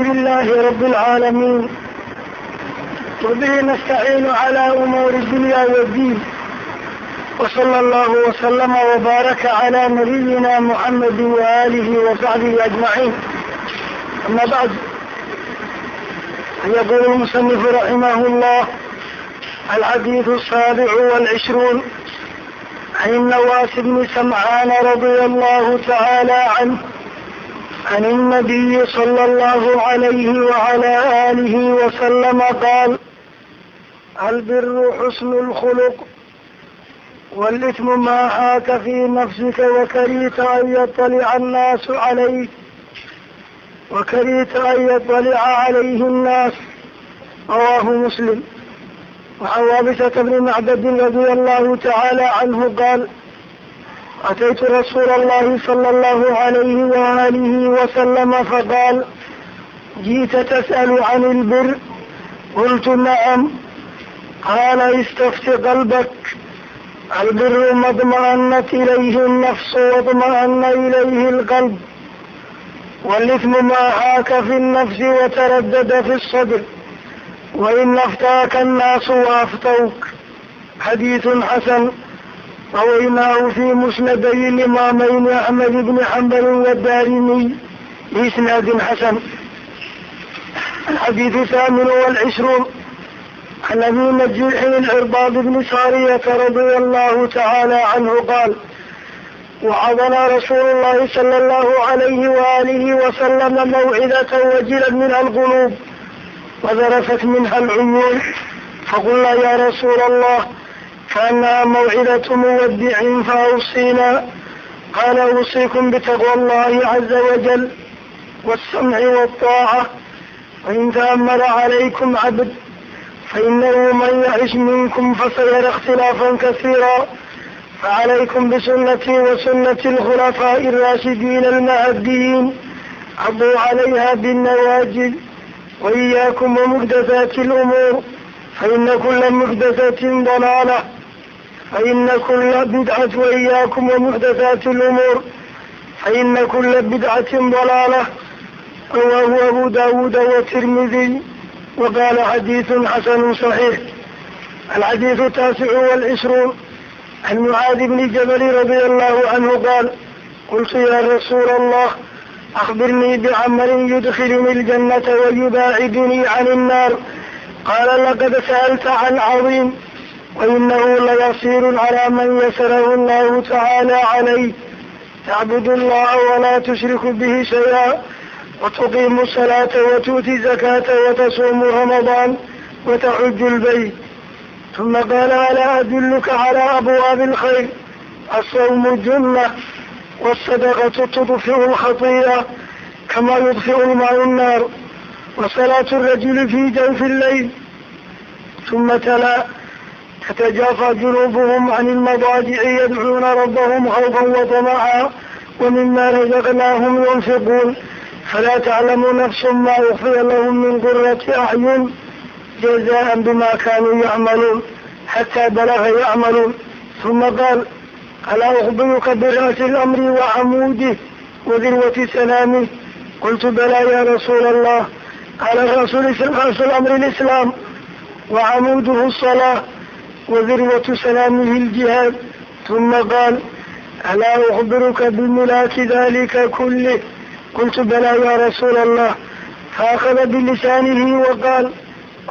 لله رب العالمين وبه نستعين على أمور الدنيا والدين وصلى الله وسلم وبارك على نبينا محمد وآله وصحبه أجمعين أما بعد يقول المصنف رحمه الله الحديث السابع والعشرون عن النواس بن سمعان رضي الله تعالى عنه عن النبي صلى الله عليه وعلى آله وسلم قال البر حسن الخلق والإثم ما حاك في نفسك وكريت أن يطلع الناس عليك وكريت أن يطلع عليه الناس رواه مسلم وعن رابطة بن معبد رضي الله تعالى عنه قال ataytu rasuul اllahi salى اllahu عalayhi waalihi wasalama faqaal ji'ta tas'alu can ilbir qultu nacam qaala istafti qalbak albiru madma'anat ilayhi اnnafsu wadma'ana ilayhi اlqalb wاlithm ma axaaka fi اnnafsi wataradada fi الsadr wain aftaaka annaasu waaftauk xadiidu xasan rawaynaahu fii musnaday ilimaameyni axmed ibni xambalin wadarimiy biisnaadin xasan alxadiidu thaaminu walcishruun can abi najiixin ilcirbaad bni saariyata radia allahu tacaala canhu qaal وعظنا رسول الله صلى الله عليه وآله وسلم موعظة وجلت منها القلوب وذرفت منها العيون فقلنا يا رسول الله كأنها موعدة مودع فأوصينا قال أوصيكم بتقوى الله عز وجل والسمع والطاعة وإن تأمل عليكم عبد فإنه من يعش منكم فسيرى اختلافا كثيرا فعليكم بسنتي وسنة الخلفاء الراشدين المهديين عضوا عليها بالنواجد وإياكم ومحدثات الأمور فإن كل محدثة ضلالة فإن كل بدعة وإياكم ومحدثات الأمور فإن كل بدعة ضلالة رواه أبو داود والترمذي وقال حديث حسن صحيح الحديث التاسع والعشرون عن معاذ بن جبل رضي الله عنه قال قلت يا رسول الله أخبرني بعمل يدخلني الجنة ويباعدني عن النار قال لقد سألت عن عظيم وإنه ليصير على من يسره الله تعالى عليه تعبد الله ولا تشرك به شيئا وتقيم الصلاة وتؤتي زكاة وتصوم رمضان وتعج البيت ثم قال ألا أدلك على أبواب الخير الصوم الجنة والصدقة تطفئ الخطيئة كما يطفئ الماء النار وصلاة الرجل في جوف الليل ثم تلا تتجافى جنوبهم عن المضاجع يدعون ربهم خوفا وطمعا ومما رزقناهم ينفقون فلا تعلم نفس ما أخفي لهم من قرة أعين جزاء بما كانوا يعملون حتى بلغ يعملون ثم قال ألا أخبرك برأس الأمر وعموده وذروة سلامه قلت بلى يا رسول الله قال رأس الأمر الإسلام وعموده الصلاة وذروة سلامه الجهاد ثم قال ألا أخبرك بملاك ذلك كله قلت بلى يا رسول الله فأخذ بلسانه وقال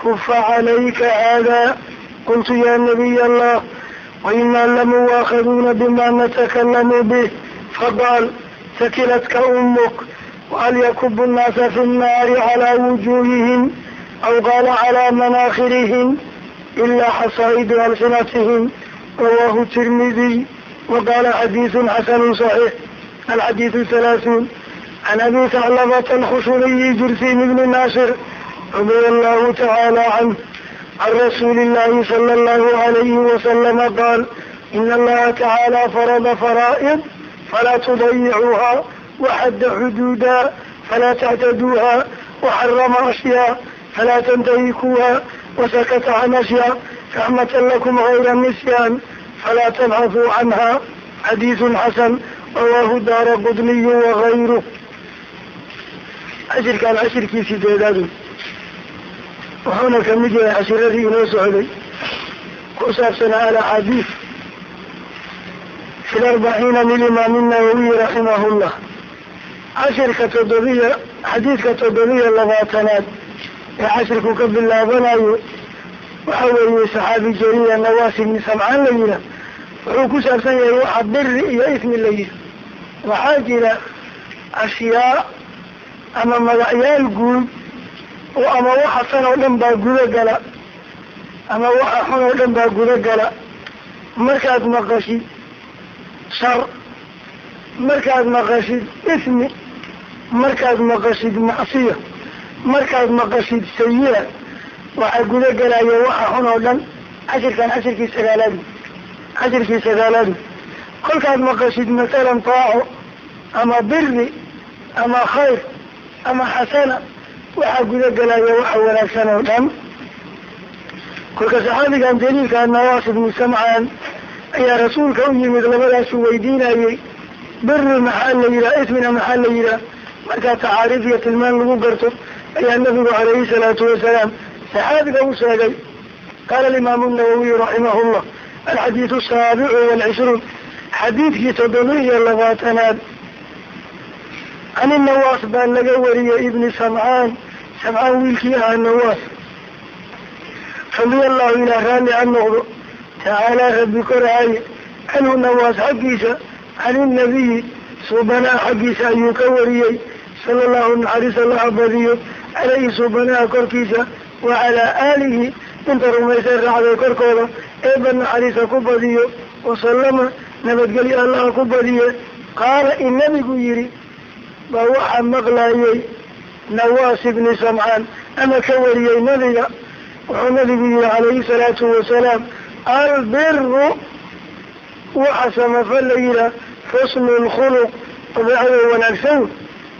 كف عليك هذا قلت يا نبي الله وإنا لمواخذون بما نتكلم به فقال ثكلتك أمك وهل يكب الناس في النار على وجوههم أو قال على مناخرهم ilaa xasaa'idu alsinatihim rawaahu tirmidiy waqaala xadiidu xasanu saxiix alxadiidu thalaathuun can abi taclabata alkhushuliyi jursim ibni naasir radiya allahu tacaala canh can rasuuli illahi sala allahu alayhi wasalama qaal in allaha tacaala farada faraa'id falaa tudayicuuha waxadda xuduudaa falaa tactaduuha waxarama ashyaa falaa tantahikuuha وسكت عن أشياء رحمة لكم غير النسيان فلا تبحثوا عنها حديث حسن رواه الدار قدني وغيره cashirkaan cashirkii sideedaadu wuxuuna kamid yahay cashiradii inoo socday ku saabsanaa alaxaadiis fi larbaciina lilimaam nawawiyi raximahullah cashirka toddobiya xadiidka toddobiya labaatanaad ee cashirku ka bilaabanayo waxa weeye saxaabi jariya nawaas ibni samcaan la yihaa wuxuu ku saabsan yahay waxa biri iyo ismi la yihi waxaa jira ashyaa ama magacyaal guud oo ama waxa san oo dhan baa guda gala ama waxa xun oo dhan baa guda gala markaad maqashid shar markaad maqashid ismi markaad maqashid macsiya markaad maqashid sayi-a waxaa guda gelaya waxa xun oo dhan cashirkan cashirkii sagaalaadu cashirkii sagaalaadu kolkaad maqashid masalan taaco ama biri ama khayr ama xasana waxaa guda gelaya waxa wanaagsan oo dhan. Kolka saxaabigan daliilka nawaas ibnu samcaan ayaa rasuulka u yimid labadaasu weydiinayey biri maxaa la yihaha ismina maxaa la yihaha markaa tacaariif iyo tilmaan lagu garto ayaa nabigu calayhi salaatu wasalaam saxaabiga u sheegay qaala alimaamu nawawiyu raximah llah alxadiidu asaabicu walcishruun xadiidkii toddoba iyo labaatanaad can inawaas baa laga wariyey ibni samcaan samcaan wiilkii ahaa nawaas radia allahu ilaa raalli ha noqdo tacaalaa rabbi koraaye canhu nawaas xaggiisa can inabiyi suubanaha xaggiisa ayuu ka wariyey sala allahu naxariis allaha caleyhi suubanaha korkiisa wa calaa aalihi inta rumaysay raacday korkooda eeba naxariisa ku badiyo wasalama nabadgelyo allaha ku badiye qaala in nabigu yihi baa waxaa maqlayey nawaas ibni samcaan ama ka wariyey nabiga wuxuu nabigu yihi calayhi salaatu wasalaam albiru waxa samafal la yihaah xusnu lkhuluq dabeecada wanaagsan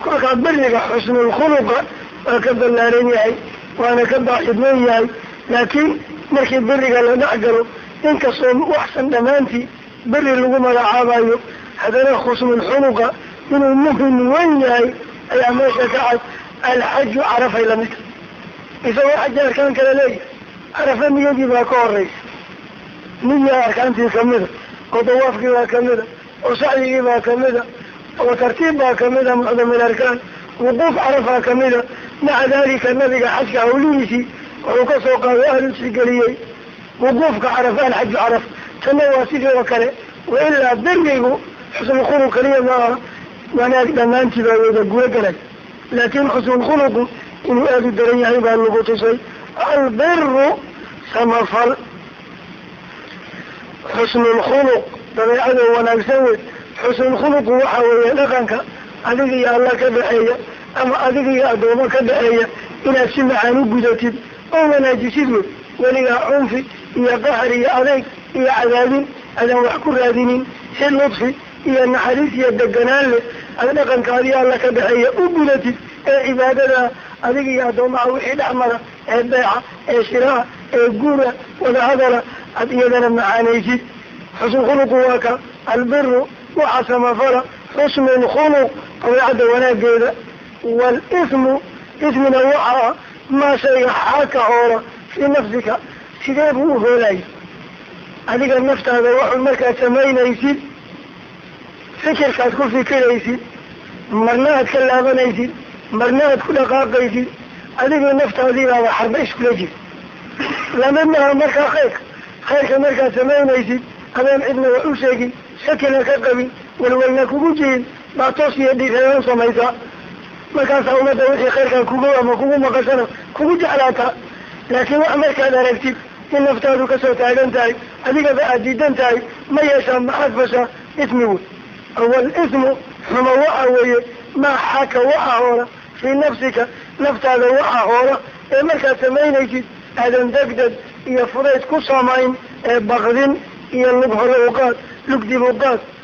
kolkaa beriga xusnulkhuluqa waa ka ballaaran yahay waana ka baaxidman yahay. Laakiin markii beriga la dhex galo inkastoo waxsan dhammaantii beri lagu magacaabayo haddana xusnulkhuluqa inuu muhiim wen yahay ayaa meesha ka cad. Alxaju carafay la mid isagoo xaja arkaan kala leeyahay. Carafa niyadii baa ka horeysa niya arkaantii kamida oo dawaafkii baa kamida oo sacyigii baa kamida oo tartiib baa kamida mucdamil arkaan. Wuquuf carafaa kamida maca dalika nabiga xajka hawlihiisii wuxuu ka soo qaaday ahlusigeliyey wuquufka carafa alxaju caraf tanna waa sidii oo kale wailaa berigu xusnulkhuluq kaliya maaha wanaag dhammaantii baa wada guda galay laakin xusnulkhuluqu inuu aada u daran yahay baa lagu tusay albiru samafal xusnulkhuluq dabeecada wanaagsan wey xusnulkhuluqu waxa weeye dhaqanka adiga iyo alla ka dhexeeya ama adiga iyo addoomo ka dhexeeya inaad si macaan u gudatid oo wanaajisid wey weligaa cunfi iyo qahar iyo adeyg iyo cadaadin adan wax ku raadinin. Si ludfi iyo naxariis iyo deganaan leh. Ad dhaqankaadii alla ka dhexeeya u gudatid ee cibaadada adiga iyo addoomaha wixii dhex mara ee beeca ee shiraha ee guura wadahadala ad iyadana macaanaysid. Xusnulkhuluqu waa ka albiru waxa samafala xusnu lkhuluq dabeecadda wanaageeda walismu ismina waxaa maa shayga xaaka hoora fii nafsika sidee buu u hoolaya adiga naftaada waxu markaad samaynaysid fikirkaad ku fikiraysid marna aad ka laabanaysid marna aad ku dhaqaaqaysid adigii naftaadiibaaba xarba iskula jir la mid maha markaa khayrka khayrka markaad samaynaysid adeen cidna wax u sheegin shakina ka qabin walwalna kugu jirin baa toos iyo dhiirayaan samaysaa markaasaa ummadda wixii khayrkaa kugu ama kugu maqashana kugu jeclaataa laakiin wax markaad aragtid in naftaadu ka soo taagan tahay adigaba aad diidan tahay ma yeeshaa maxaad fashaa ismi wey awal ismu xuma waxa weeye maa xaka waxa hoora fii nafsika naftaada waxa hoora ee markaad samaynaysid aadan degdeg iyo fudayd ku samayn ee bakdin iyo lug hore uqaad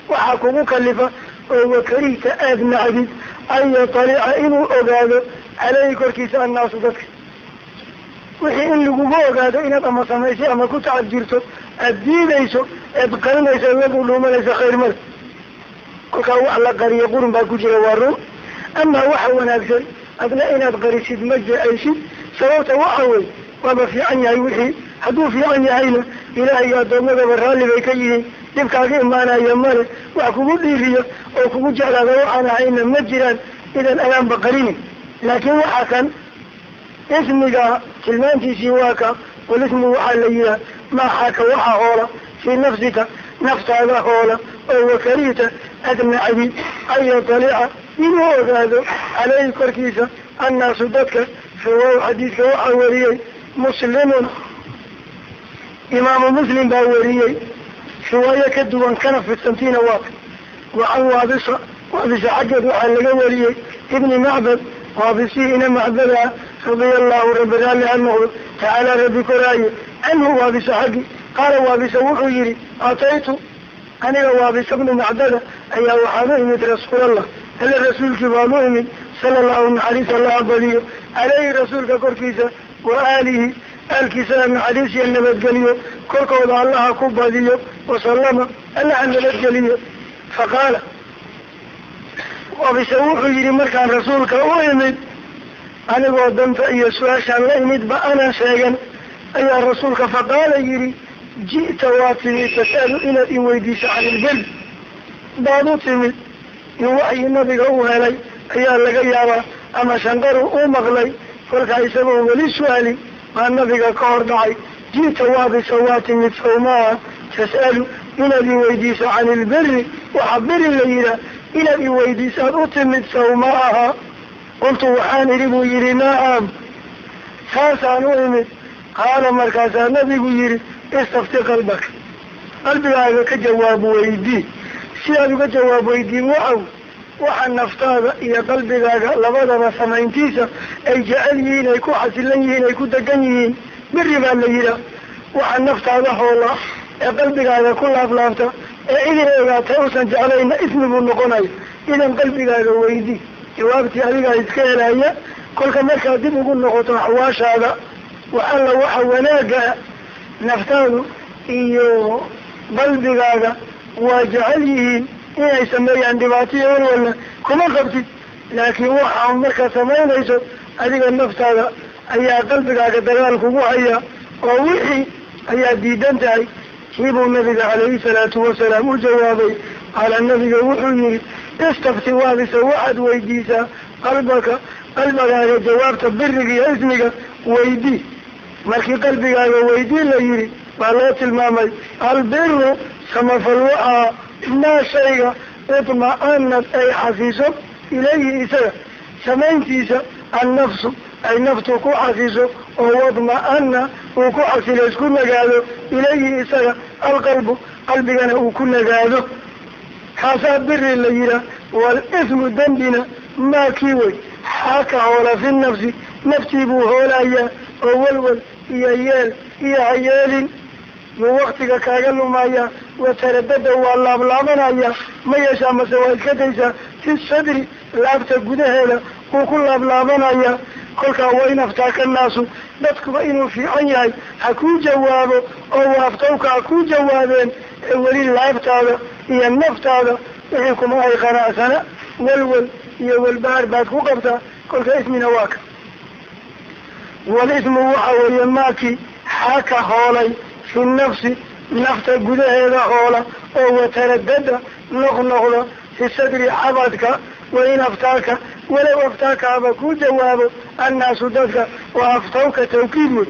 waxaa kugu kalifa oo wakarihta aada nacdid an yatalica inuu ogaado caleyhi korkiisa annaasu dadka wixii in lagugu ogaado inaad ama samaysay ama ku tacab jirto aada diidayso eed qarinayso lagu dhuumanayso khayr male kolkaa wax la qariyo qurun baa ku jira waa run amaa waxa wanaagsan adna inaad qarisid ma jecaysid sababta waxa wey waaba fiican yahay wixii hadduu fiican yahayna ilaahay addoommadaba raalli bay ka yihiin dhibkaaga imaanaya male wax kugu dhiiriyo oo kugu jeclaada waxaan ahayna ma jiraan idan adaanba qarinin laakiin waxaa kan ismiga tilmaantiisii waa ka walismu waxaa la yihaha maaxaaka waxa hoola fii nafsika naftaada hoola oo wakarihta adnacdi an yatalica inuu ogaado caleyhi korkiisa annaasu dadka fawow xadiidka waxaa wariyey muslimun imaamu muslim baa wariyey riwaayo ka duwan kana fidsantiina waata wacan waabisa waabisa xaggeed waxaa laga wariyey ibni macbad waabisihii ina macbada radia allahu rabbi raalli ha noqdo tacaala rabbi koraaye. Canhu waabisa xaggi qaala waabisa wuxuu yihi ataytu aniga waabisa bnu macbada ayaa waxaan u imid rasuulallah alle rasuulkii baan u imid sala allahu naxariis allaha badiyo rasuulka korkiisa wa aalkiisana naxariis iyo nabadgeliyo korkooda allaha ku badiyo wasalama allaha nabadgeliyo. Faqaala waabise wuxuu yihi markaan rasuulka u imid anigoo danta iyo su'aashaan la imidba anaa sheegan. Ayaa rasuulka faqaala yihi ji'ta waa timid tas'alu inaad i weydiiso can ilberi baad u timid in waxyi nabiga u helay ayaa laga yaabaa ama shanqaru u maqlay kolkaa isagoo weli su'aalin baa nabiga ka hor dhacay ji'ta waabisa waa timid sawmaa tas'alu inaad i weydiiso can ilberi waxaa beri la yihaa inaad i weydiisaad u timid sawma aha. Qultu waxaan idhi buu yihi nacam saasaan u imid. Qaala markaasaa nabigu yihi istafti qalbaka qalbigaaga ka jawaab weydii si aad uga jawaab weydiin waxaw waxa naftaada iyo qalbigaaga labadaba samayntiisa ay jecel yihiin ay ku xasilan yihiin ay ku degan yihiin. Beri baa la yihaa waxa naftaada hoola ee qalbigaaga ku laaflaafta ee idin ogaatay usan jeclayna ismi buu noqonayo idan qalbigaaga weydii jawaabtii adigaa iska helaya kolka markaad dib ugu noqoto axwaashaada wa alla waxa wanaaga naftaadu iyo qalbigaaga waa jecel yihiin inay sameeyaan dhibaato iyo walwalna kuma qabtid. Laakiin waxa markaad samaynayso adiga naftaada ayaa qalbigaaga dagaal kugu haya oo wixii ayaa diidan tahay. Kiibuu nabiga calayhi salaatu wasalaam u jawaabay. Qaala nabiga wuxuu yihi istafti waabise waxaad weydiisaa qalbaka. Qalbigaaga jawaabta biriga iyo ismiga weydii. Markii qalbigaaga weydii la yihi baa loo tilmaamay albiru samafal waxaa maa shayga idma-anad ay xafiso ilayhi isaga. Samayntiisa annafsu ay naftu ku xafiso oo wadma-ana uu ku xasilo isku nagaado ilayhi isaga alqalbu qalbigana uu ku nagaado. Kaasaa biri la yihaa walismu dembina maa kii wey? Xaaka hoola fi nafsi naftii buu hoolayaa oo walwal iyo yeel iyo hayeelin yuu waktiga kaaga lumayaa wataradada waa laablaabanaya. Ma yeeshaa mase waa iska daysaa fi sadri laabta gudaheeda wuu ku laablaabanaya. Kolkaa waa in aftaaka naasu. Dadkuba inuu fiican yahay. Ha kuu jawaabo oo waaftawka ha kuu jawaabeen. Ee weli laabtaada iyo naftaada wixii kuma ay qanacsana walwal iyo walbahaar baad ku qabtaa. Kolka ismina waa ka. Walismu waxa weeye maakii xaaka hoolay fi nafsi nafta gudaheeda hoola oo wataradada noqnoqda fi sadri xabadka wain aftaaka walow aftaaka haba kuu jawaabo annaasu dadka waa aftawka tawkiid wey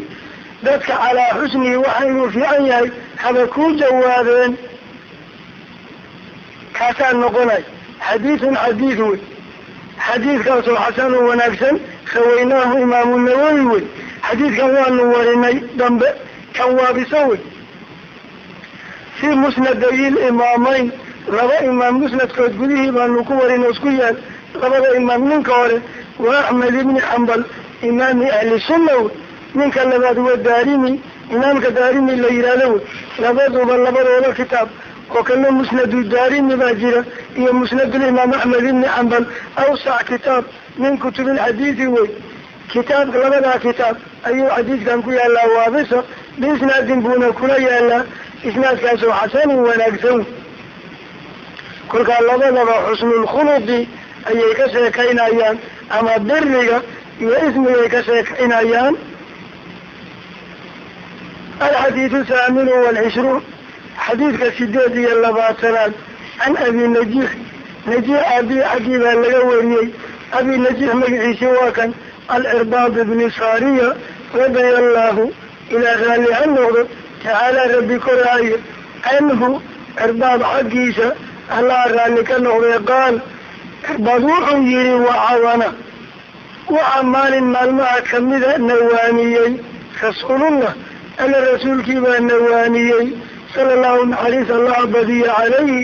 dadka calaa xusnihi waxa inuu fiican yahay haba kuu jawaabeen. Kaasaa noqonay xadiidun xadiid wey xadiidkaasoo xasanun wanaagsan rawaynaahu imaamu nawowi wey xadiidkan waanu warinay dambe kan waabiso wey fii musnaday limaamayn laba imaam musnadkood gudihii baanu ku warin oo isku yaal labada imaam ninka hore waa axmed ibni xambal imaami ahli sunna wey ninka labaad waa daarimi imaamka daarimi la yihahdo wey labaduba labadooda kitaab oo kana musnadu daarimi baa jira iyo musnadulimaam axmed ibni xambal. Awsac kitaab min kutubilxadiidi wey kitaabka labadaa kitaab ayuu xadiidkan ku yaalaa waabisa biisnaadin buuna kula yaalaa isnaadkaasoo xasanin wanaagsan kolkaa labadaba xusnulkhuluqi ayay ka sheekaynayaan ama biriga iyo ismigay ka sheekaynayaan alxadiidu thaaminu walcishruun xadiidka sideed iyo labaatanaad can abi najiix najiix aabii xaggii baa laga wariyey abi najiix magaciisi waa kan alcirbaad ibni saariya radia allahu ilaa raalli ha noqdo tacaala rabbi koraayo canhu cirbaad xaggiisa allaha raalli ka noqday qaal cirbaad wuxuu yihi wacawana waxaa maalin maalmaha kamida nawaaniyey rasuulullah alla rasuulkii baa nawaaniyey sala allahu naxariis allaha badiya calayhi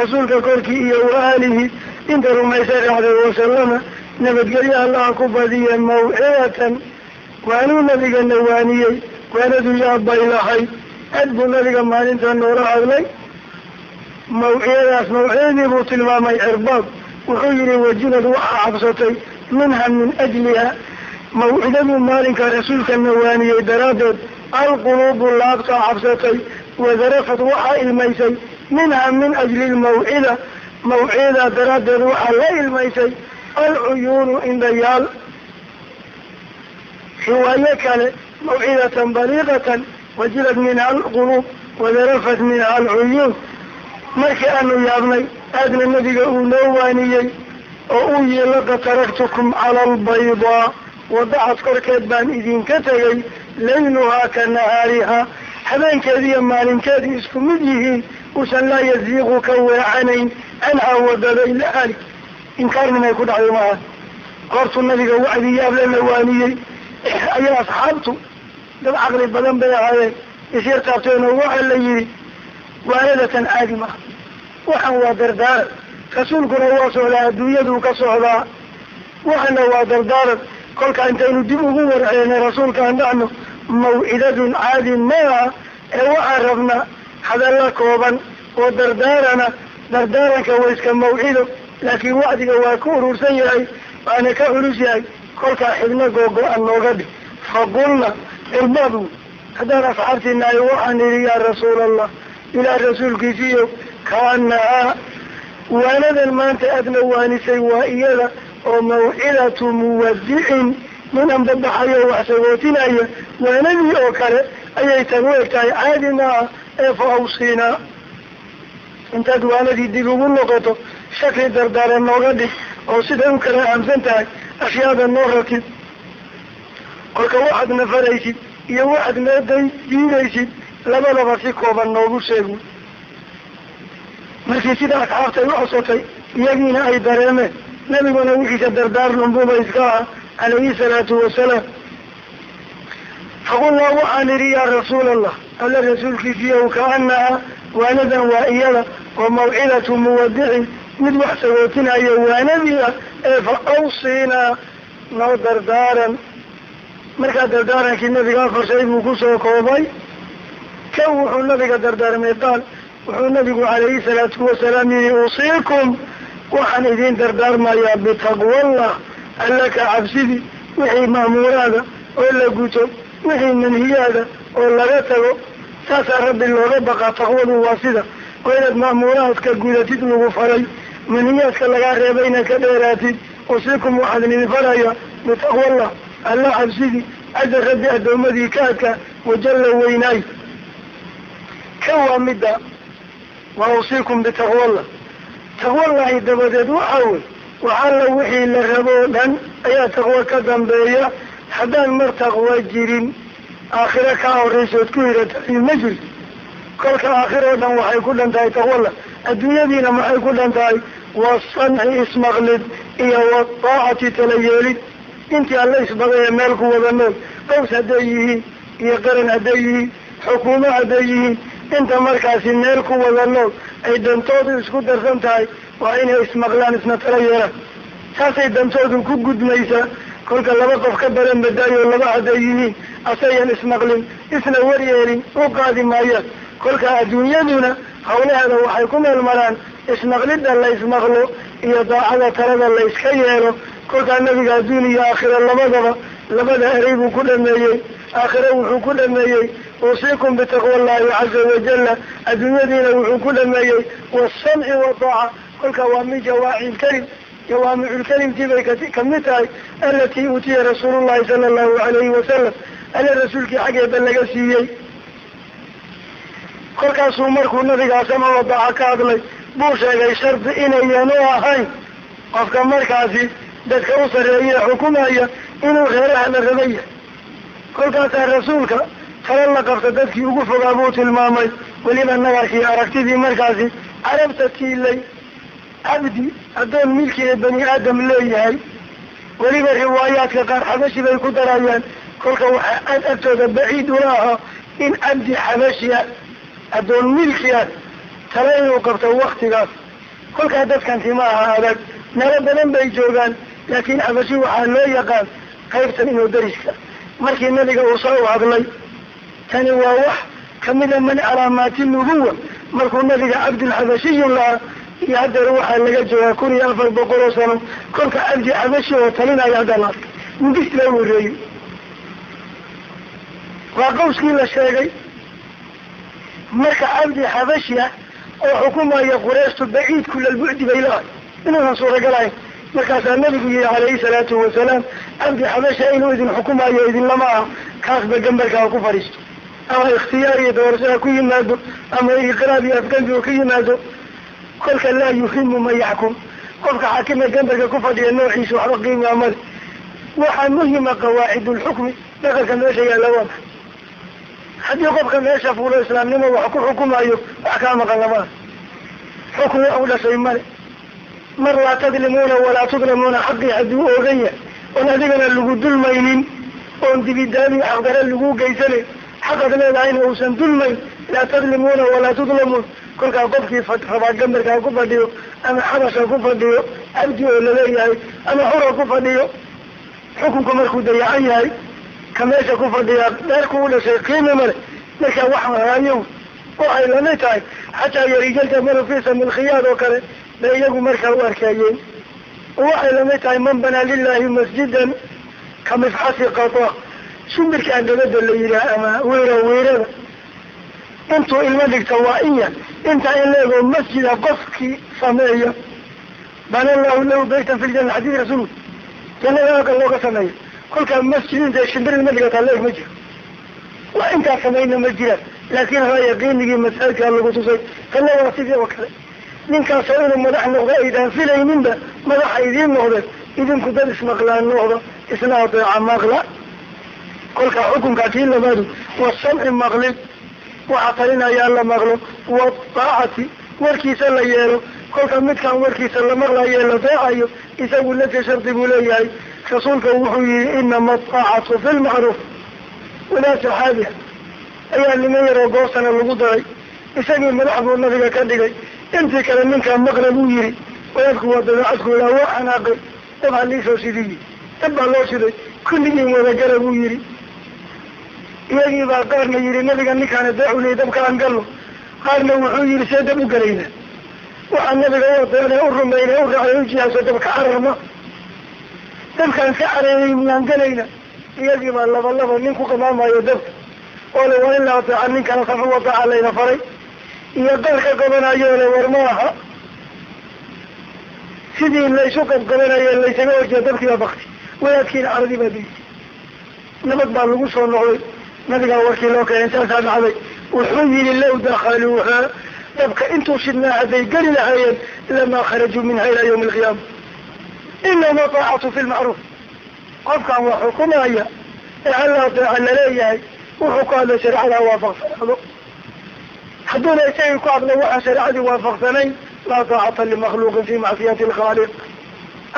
rasuulka korkii iyo waaalihi inta rumaysa raacday wasalama nabadgelyo allaha ku badiya mawcidatan waanuu nabiga nawaaniyey waanadu yaabay lahay aad buu nabiga maalinta noola hadlay? Mawcidadaas mawcidadii buu tilmaamay cirbaad wuxuu yihi wajilad waxaa cabsatay minha min ajliha. Mawcidaduu maalinka rasuulka nawaaniyey daraaddeed alquluubu laabtaa cabsatay wadarafad waxaa ilmaysay minha min ajli lmawcida. Mawcidada daraaddeed waxaa la ilmaysay alcuyuunu indhayaal. Riwaayo kale mawcidatan baliiqatan wajilad minha alquluub wadarafat minha alcuyuun markii aanu yaabnay aadna nabiga uu noo waaniyey oo uu yihi laqad taraktukum cala albaydaa wadacad korkeed baan idinka tegay layluhaa ka nahaarihaa habeenkeedi iyo maalinkeedii isku mid yihiin usan laa yaziiqu ka weecanayn canhaa waddada ila halik inkaarnimay ku dhacday maaha goortuu nabiga nawaaniyey ayaa asxaabtu dad caqli badan bay ahaayeen. Isyar taabteenoo waxaa la yihi waanadatan caadi maha waxan waa dardaaran rasuulkuna waa socdaa adduunyaduu ka socdaa. Waxana waa dardaaran kolka intaynu dib ugu warceena rasuulkaan dhacno mawcidadun caadi maaha ee waxaan rabnaa hadalla kooban oo dardaarana dardaaranka waa iska mawcido laakiin wacdiga waa ka urursan yahay waana ka culus yahay. Kolkaa xibno googo-an nooga dhig faqulna irbaadu haddaan asxaabtii nahay waxaan idhi yaa rasuul allah ilaah rasuulkiisiiyo kaanahaa waanadan maanta aadna waanisay waa iyada oo mawcidatu muwadicin nin anbabaxayo wax sagootinaya waanadii oo kale ayay tan u eg tahay caadi maaha ee fa awsiinaa intaad waanadii dib ugu noqoto shakli dardaaran nooga dhig oo siday u kala ahamsan tahay ashyaada noo ratib kolka waxaad nafaraysid iyo waxaad nooday diidaysid labadaba si kooban noogu sheegu markii sida asxaabtay u cosotay iyagiina ay dareemeen. Nabiguna wixiisa dardaarnunbuba iska aha calayhi salaatu wasalaam. Faqulnaa waxaan idhi yaa rasuul allah alla rasuulkiisiiyow kaanaha waanadan waa iyada oo mawcidatu muwadicin mid wax sagootinaya waanadii ah ee fa awsiinaa noo dardaaran markaa dardaarankii nabiga afar shay buu ku soo koobay kan wuxuu nabiga dardaarmay qaal wuxuu nabigu calayhi salaatu wasalaam yihi usiikum waxaan idin dardaarmayaa bitaqwallah alla ka cabsidii wixii ma'muuraada oo la guto wixii manhiyaada oo laga tago saasaa rabbi looga baqaa taqwadu waa sida oo inaad ma'muuraadka gudatid lagu faray manhiyaadka lagaa reebay inaad ka dheeraatid usiikum waxaan idin faraya bitaqwallah alla cabsidii caza rabbi addoomadii kaadka wajalla weynaay. Ka waa midda wa usiikum bitaqwallah. Taqwallahi dabadeed waxaa wey waxalla wixii la rabo o dhan ayaa taqwo ka dambeeya. Haddaan mar taqwa jirin aakhiro kaa horraysood ku hiratay ma jirto. Kolka aakhiro o dhan waxay ku dhan tahay taqwallah. Adduunyadiina maxay ku dhan tahay? Wasanci ismaqlid iyo wadaacati tala yeelid intii alla isbaday ee meel ku wada nool qows hadday yihiin iyo qaran hadday yihiin xukuumo hadday yihiin inta markaasi meel ku wada nool ay dantoodu isku darsan tahay waa inay ismaqlaan isna tala yeelaan. Saasay dantoodu ku gudmaysaa. Kolka laba qof ka badan badaayo laba hadday yihiin asayan ismaqlin isna waryeelin u qaadi maayaan. Kolka adduunyaduna hawlaheeda waxay ku meel maraan ismaqlidda la ismaqlo iyo daacada talada la iska yeelo kolkaa nabiga adduun iyo aakhira labadaba labada erey buu ku dhameeyey aakhire wuxuu ku dhameeyey uusiikum bitaqwa allahi caza wajala adduunyadiina wuxuu ku dhameeyey wasamci wadaaca kolkaa waa min jawaaci lkalim jawaamiculkelimtii bay ka mid tahay alatii uutiya rasuulu llahi sala allahu alayhi wasalam alle rasuulkii xaggeeda laga siiyey. Kolkaasuu markuu nabigaa sama wadaca ka hadlay buu sheegay shardi inayanu ahayn. Qofka markaasi dadka u sarreeye xukumaya inuu reeraha la raba yahay kolkaasaa rasuulka tala la qabta dadkii ugu fogaa buu tilmaamay. Weliba nagarkii aragtidii markaasi carabta tiilay cabdi addoon milkiga bani aadam leeyahay. Weliba riwaayaadka qaar xabashi bay ku darayaan kolka waxaa aad agtooda baciid ula ahaa in cabdi xabashiya addoon milkiga tala inuu qabto waktigaas kolkaa dadkan tima aha adag. Meelo badan bay joogaan laakiin xabashi waxaa loo yaqaan qaybtan inuu dariska. Markii nabiga uu soo hadlay tani waa wax kamida min calaamaati nubuwa. Markuu nabiga cabdulxabashiyun lahaa iyo hadeer waxaa laga joogaa kun iyo afar boqol oo sano kolka cabdi xabashi oo talinaya hadda la arkay mugis loo wareeyey waa qawskii la sheegay marka cabdi xabashi ah oo xukumaya qurayshtu baciid kulalbucdi bay lahay inuusan suuragalahayn markaasaa nabigu yihi calayhi salaatu wasalaam cabdi xabasha inuu idin xukumayo idinlama aha kaasba gambarka ha ku fadhiisto. Ama ikhtiyaar iyo doorasho ha ku yimaado ama iqraab iyo afgambi oo ka yimaado kolka laa yuhimu man yaxkum. Qofka xaakima gambarka ku fadhiya noociisa waxba qiimiga male waxaa muhima qawaacid lxukmi dhaqanka meesha maxay? Haddii qofka meesha fuulo islaamnimo wax ku xukumayo wax kaa maqan lamaa xukmi u dhashay male mar laa tadlimuuna walaa tudlamuuna xaqii hadduu oogan yahay oon adigana lagu dulmaynin oon dibidaami xaqdare lagu geysanayn xaqad leedahayna uusan dulmayn laa tadlimuuna walaa tudlamuun kolkaa qofkii rabaa gambarka ha ku fadhiyo ama xabash ha ku fadhiyo cabdi oo la leeyahay ama xur ha ku fadhiyo xukunku markuu dayacan yahay ka meesha ku fadhiyaa dheerku u dhashay qiimi male markaa wax haayo waxay la mid tahay xataa yarijalta manufisa milkhiyaad oo kale bay iyagu markaa u arkaayeen waxay la mid tahay man banaa lilahi masjidan ka mifxasi qata shimbirkaan dabada la yidhaah ama wiira wiirada intuu ilmo dhigta waa iya intaa in leegoo masjida qofkii sameeya bana lahu lahu baytan fi ljana xadiis rasuul jannada aqal looga sameeya kolkaa masjid intay shimbir ilma dhigataa leeg ma jiro. Waa intaa samayna ma jiraan laakiin haa yaqiinigii masaajidkaa lagu tusay kana waa sidii oo kale ninkaasoo inuu madax noqdo aydaan filayninba madaxa idiin noqdeen. Idinku dad ismaqlaan noqdo isna adeeca maqla. Kolka xukunka kii labaadu wasamci maqlid waxa talinayaa la maqlo wadaacati warkiisa la yeelo. Kolka midkaan warkiisa la maqlayo la deecayo isagu lafti shardi buu leeyahay. Rasuulka wuxuu yihi inama adaacatu fi lmacruuf wadaad saxaabiya ayaa niman yaroo goosana lagu daray. Isagii madax buu nabiga ka dhigay intii kale ninkaa maqla buu yihi wadaadku waa dabeecadkooda waa xanaaqay dab ha liisoo sidiyi dab baa loo siday kulligiin wadagala buu yihi iyagii baa qaarna yihi nabiga ninkaana daacunay dabka aan galno qaarna wuxuu yihi see dab u galayna. Waxaa nabiga u adeecnay u rumaynay u raacay u jihaaso dabka cararma. Dabkaan ka careeyay miyaan galayna. Iyagii baa laba laba nin ku qamaamayo dabka oo le waa in la adeeca ninkana samcu wadaaca layna faray iyo qaar ka qabanayo le war ma aha sidii laysu qabqabanaye laysaga horjeeda dabkii baa bakti wadaadkiina caradi baa daytay. Nabad baa lagu soo noqday. Nabigaa warkii loo keenay saasaa dhacday. Wuxuu yihi law dakhaluuha dabka intuu shidnaa hadday geli lahaayeen lamaa kharajuu minha ilaa yawmi alqiyaama inama taacatu fi lmacruuf qofkan waa xukumaya ee alla adeeca la leeyahay wuxuu ku hadlay shareecada waafaqsanaado hadduuna isagii ku hadlo waxaan shareecadii waafaqsanayn laa taacata limakhluuqin fi macsiyati alkhaaliq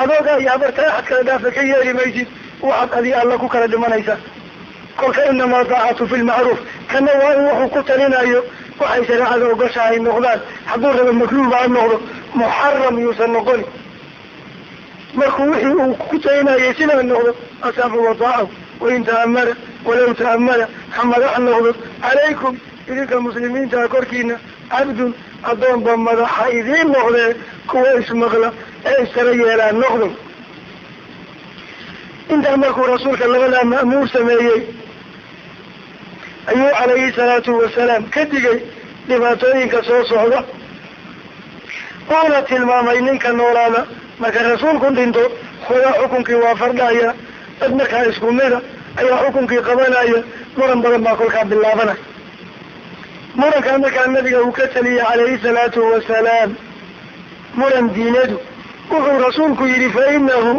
adoogaa iyo habarta axad kala dhaafa ka yeeli maysid waxaad adi alla ku kala dhimanaysa kolka inamaa taacatu fi lmacruuf kana waa in wuxuu ku talinayo waxay shareecada ogoshahay noqdaan hadduu rabo makruuba ha noqdo muxaram yuusan noqoni markuu wixii uu ku talinayay sidaa noqdo asaafu wadaacahu wain walaw ta'amara ha madax noqdo. Calaykum idinka muslimiintaa korkiina cabdun addoonba madaxa idiin noqdee kuwa ismaqla ee istara yeelaan noqdo. Intaa markuu rasuulka labadaa ma'muur sameeyey ayuu calayhi salaatu wasalaam ka digay dhibaatooyinka soo socda uuna tilmaamay ninka noolaada marka rasuulku dhinto xoogaa xukunkii waa fardhaya dad markaa isku mida ayaa xukunkii qabanaya. Muran badan baa kolkaa bilaabanaya murankaa markaa nabiga uu ka taliyey calayhi salaatu wasalaam. Muran diinadu. Wuxuu rasuulku yidhi fa inahu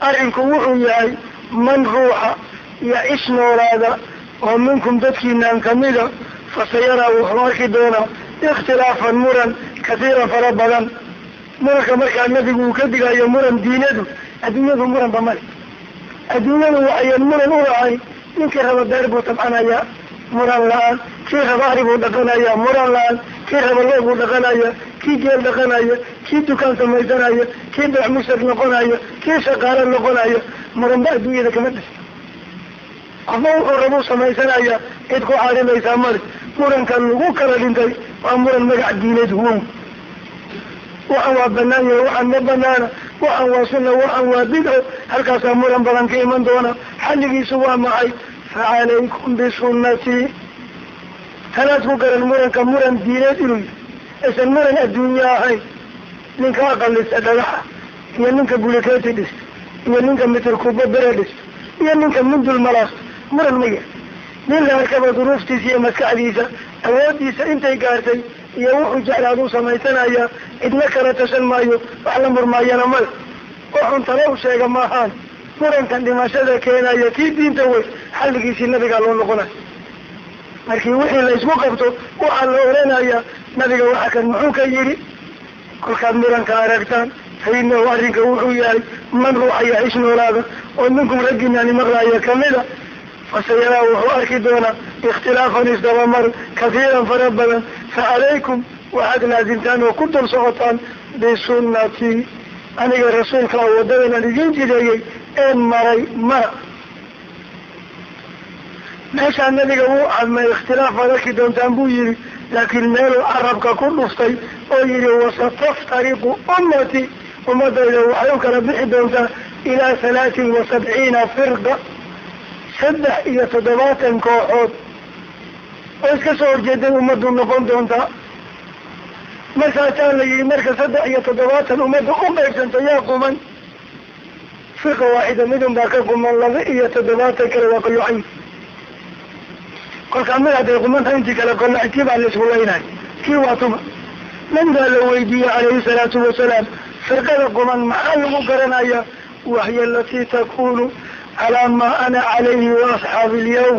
arrinku wuxuu yahay man ruuxa yacish noolaada oo minkum dadkiinaan kamida fasayaraa wuxuu arki doonaa ikhtilaafan muran kasiiran fara badan. Muranka markaa nabigu uu ka digayo muran diinadu adduunyadu muranba male adduunyadu waxayan muran u lahay ninkii raba beer buu tabcanayaa muran la'aan. Kii raba ari buu dhaqanaya muran la'aan. Kii raba loo buu dhaqanaya kii geel dhaqanaya kii dukaan samaysanaya kii beex mushtar noqonaya kii shaqaale noqonaya muranba adduunyada kama dhis. Qofna wuxuu rabuu samaysanaya cid ku caarimaysaa male murankan lagu kala dhintay waa muran magac diineed huwow. Waxaan waa banaan yahay waxaan ma banaana waxaan waa sunna waxaan waa bidco halkaasaa muran badan ka iman doona xalligiisu waa maxay? Facalaykum bisunnatii tanaad ku garan muranka muran diineed inuu yahay aysan muran adduunye ahayn ninka aqalisa dhagaxa iyo ninka buliketi dhista iyo ninka mitirkuba bere dhista iyo ninka mundul malaas muran ma yahay nin la arkaba duruuftiisa iyo maskaxdiisa awoodiisa intay gaartay iyo wuxuu jeclaaduu samaysanaya cidna kala tashan maayo wax la murmaayana male wuxun tale u sheega maahaan murankan dhimashada keenaya kii diinta wey xalligiisii nabigaa loo noqonayo markii wixii la isku qabto waxaa la oranaya nabiga waxa kan muxuu ka yidhi? Kolkaad muranka aragtaan fa inahu arrinka wuxuu yahay man ruuxa yacish noolaada oo minkum raggiinaani maqlaaya kamida fasayaraa wuxuu arki doonaa ikhtilaafan isdabamar kahiiran fara badan fa calaykum waxaad laasimtaan oo ku dul socotaan bisunnatii aniga rasuulka oo wadadan aan idiin jideeyey een maray mara meeshaa nabiga wuu cadmay ikhtilaaf aad arki doontaan buu yihi laakiin meeluu carabka ku dhuftay oo yihi wasataftariqu ummatii ummadayda waxay u kala bixi doontaa ilaa halaatin wa sabciina firqa saddex iyo toddobaatan kooxood. Oo iska soo horjeeday ummaddu noqon doontaa markaasaa la yihi marka saddex iyo toddobaatan ummadda u qaybsanto yaa quman. Firqa waaxida midun baa ka quman laba iyo toddobaatan kale waa qallucayn kolkaa mid hadday qumantaha intii kale qolaci kii baa la isku kii waa tuma? Nabigaa la weydiiyey calayhi salaatu wasalaam firqada quman maxaa lagu garanaya wahiya alatii takunu calaa maa ana calayhi wa asxaabi ilyawm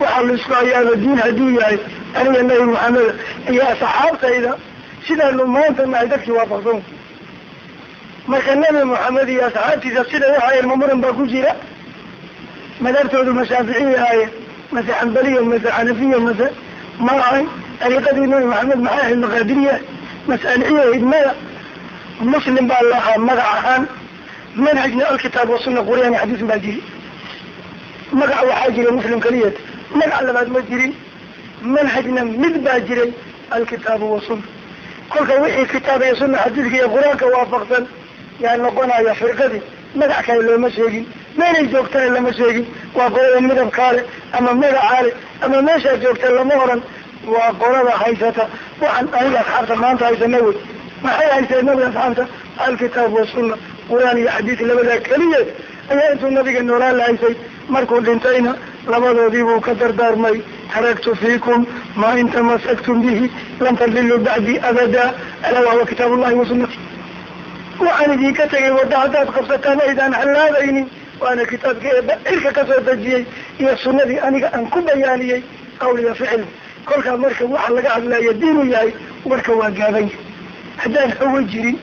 waxaa la isku hayaaba diin hadduu yahay aniga nabi maxameda iyo asxaabtayda sidaanu maanta nahay dadkii waafaqsan marka nabi maxamed iyo asxaabtiisa sida waxa ilma muran baa ku jira madhabtoodu mashaaficiya ahaye mase xambaliya mase xanafiya mase ma ahayn dariiqadii nabi maxamed maxay ahayd maqaadiriya mas'aliciya hidmada muslim baa lahaa magac ahaan manhajna alkitaab wasuna qur'aan xadiis baa jiri magac waxaa jira muslim keliyat magac labaad ma jirin manhajna mid baa jiray alkitaabu wasuna kolka wixii kitaab iyo suna xadiidka iyo qur'aanka waafaqsan yaa noqonaya firqadii magac kale looma sheegin meelay joogtaan lama sheegin waa qolada midabkaale ama magacaale ama meeshaa joogta lama oran waa qolada haysata waxaan aniga asxaabta maanta haysana wey maxay haysteen nabiga asxaabta alkitaab wasuna qur'aan iyo xadiis labadaa keliyeed ayaa intuu nabiga noolaan la markuu dhintayna labadoodii buu ka dardaarmay. Taraktu fiikum maa in tamasaktum bihi lan tadiluu bacdi abada. Alaa wahuwa kitaab ullahi wa sunati waxaan idinka tegay wadda haddaad qabsataan aydaan hallaabaynin waana kitaabka eeba cirka ka soo dejiyey iyo sunadii aniga aan ku bayaaniyey qawl iyo ficil kolkaa marka waxa laga hadlaya diinu yahay warka waa gaaban yahay. Haddaan hawo jirin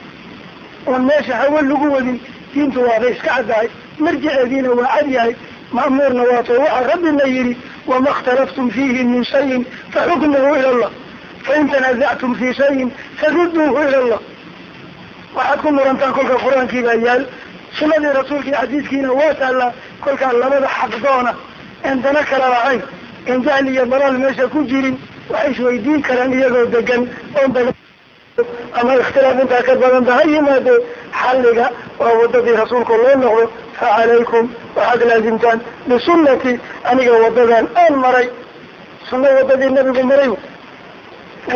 oon meesha hawo lagu wadin diintu waaba iska caddahay marjiceediina waa cad yahay ma'muurna waato waxaa rabbina yidhi wama اkhtalaftum fiihi min shayin faxukmuhu ila allah fain tanazactum fi shayin farudduuhu ila allah. Waxaad ku murantaan kolka qur'aankii baa yaal sunadii rasuulkii xadiiskiina waa taallaa kolkaa labada xaqdoona en dana kala lahayn en jahli iyo dalaal meesha ku jirin waxay isweydiin karaan iyagoo degan oon ama ikhtilaaf intaa ka badan ba ha yimaado xalliga waa wadadii rasuulka loo noqdo fa calaykum waxaad laasimtaan bisunati aniga wadadan aan maray sunna wadadii nabigu maray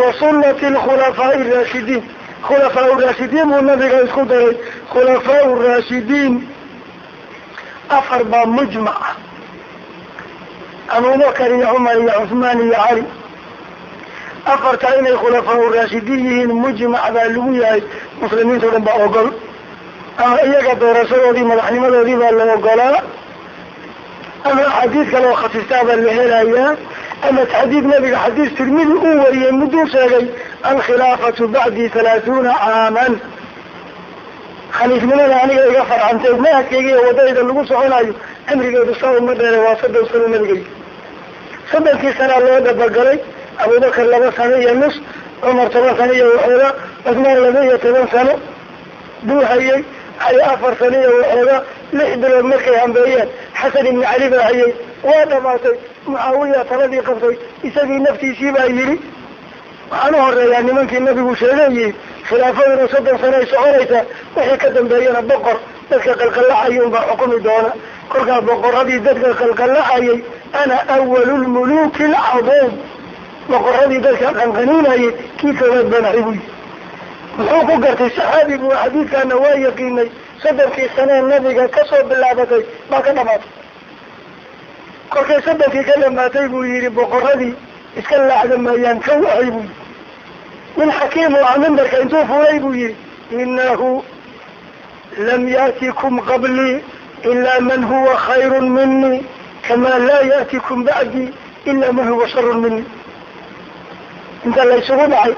wa sunati alkhulafaa'i raashidiin khulafaa uraashidiin buu nabiga isku daray khulafaa uraashidiin afar baa mujmac ah abubakar iyo cumar iyo cusmaan iyo cali afartaa inay khulafaa uraashidiin yihiin mujmac baa lagu yahay muslimiinta o dhan baa ogol. Ama iyaga doorashadoodii madaxnimadoodii baa la ogolaa. Ama xadiid kale oo khasistaa baa la helayaa. Ama taxdiid nabiga xadiis tirmidi uu wariyey mudduu sheegay alkhilaafatu bacdi halaathuuna caaman khaliifnimada aniga iga farcantay mahadkayga iyo wadadayda lagu soconayo cimrigeedu saa uma dheere waa soddon sano nabigay soddonkii sanaa loo dhabagalay abubakar laba sano iyo nus cumar toban sano iyo waxooga cusmaan laba iyo toban sano buu hayay cali afar sano iyo waxooga lix bilood markay hambeeyeen. Xasan ibni cali baa hayay. Waa dhamaatay mucaawiya taladii qabtay isagii naftiisii baa yidhi waxaan u horeeyaa nimankii nabigu sheegayi khilaafaduna soddon sano ay soconaysaa wixii ka dambeeyana boqor dadka qalqallacayun baa xukumi doona. Kolkaa boqoradii dadka qalqallacayay ana awalu lmuluuki alcaduum boqoradii dadka qanqaniinayay kii koowaad baan ahay muxuu ku gartay saxaabi buu xadiidkaana waa yaqiinay soddonkii sanee nabiga ka soo bilaabatay baa ka dhamaatay kolkay soddonkii ka dhamaatay buu yihi boqoradii iska laacda maayaan ka wahay buu yihi nin xakiimu ah mimbarka intuu fuulay buu yihi inahu lam yaatikum qablii ilaa man huwa khayru minii kama laa yaatikum bacdii ila man huwa sharu minii inta laysugu dhacay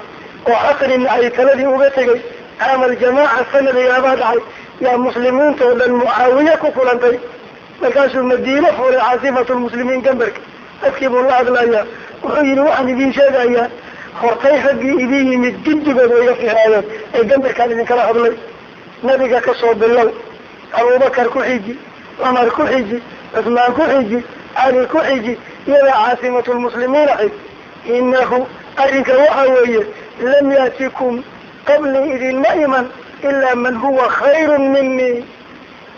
oo xasrina ay taladii uga tegay caamal jamaaca sanadigaabaa dhacay yaa muslimiinta oo dhan mucaawiye ku kulantay. Markaasuu madiine fuulay caasimatu lmuslimiin gambarka. Dadkii buu la hadlayaa. Wuxuu yihi waxaan idin sheegayaa hortay raggii idin yimid giddigood way iga fiiraayeen. Ee gambarkaan idinkala hadlay. Nabiga ka soo bilow abubakar ku xiji cumar ku xiji cusmaan ku xiji cali ku xiji iyadaa caasimatu lmuslimiin ahayd. Inahu arrinka waxa weeye lam yaatikum qablii idinma iman ilaa man huwa khayrun minii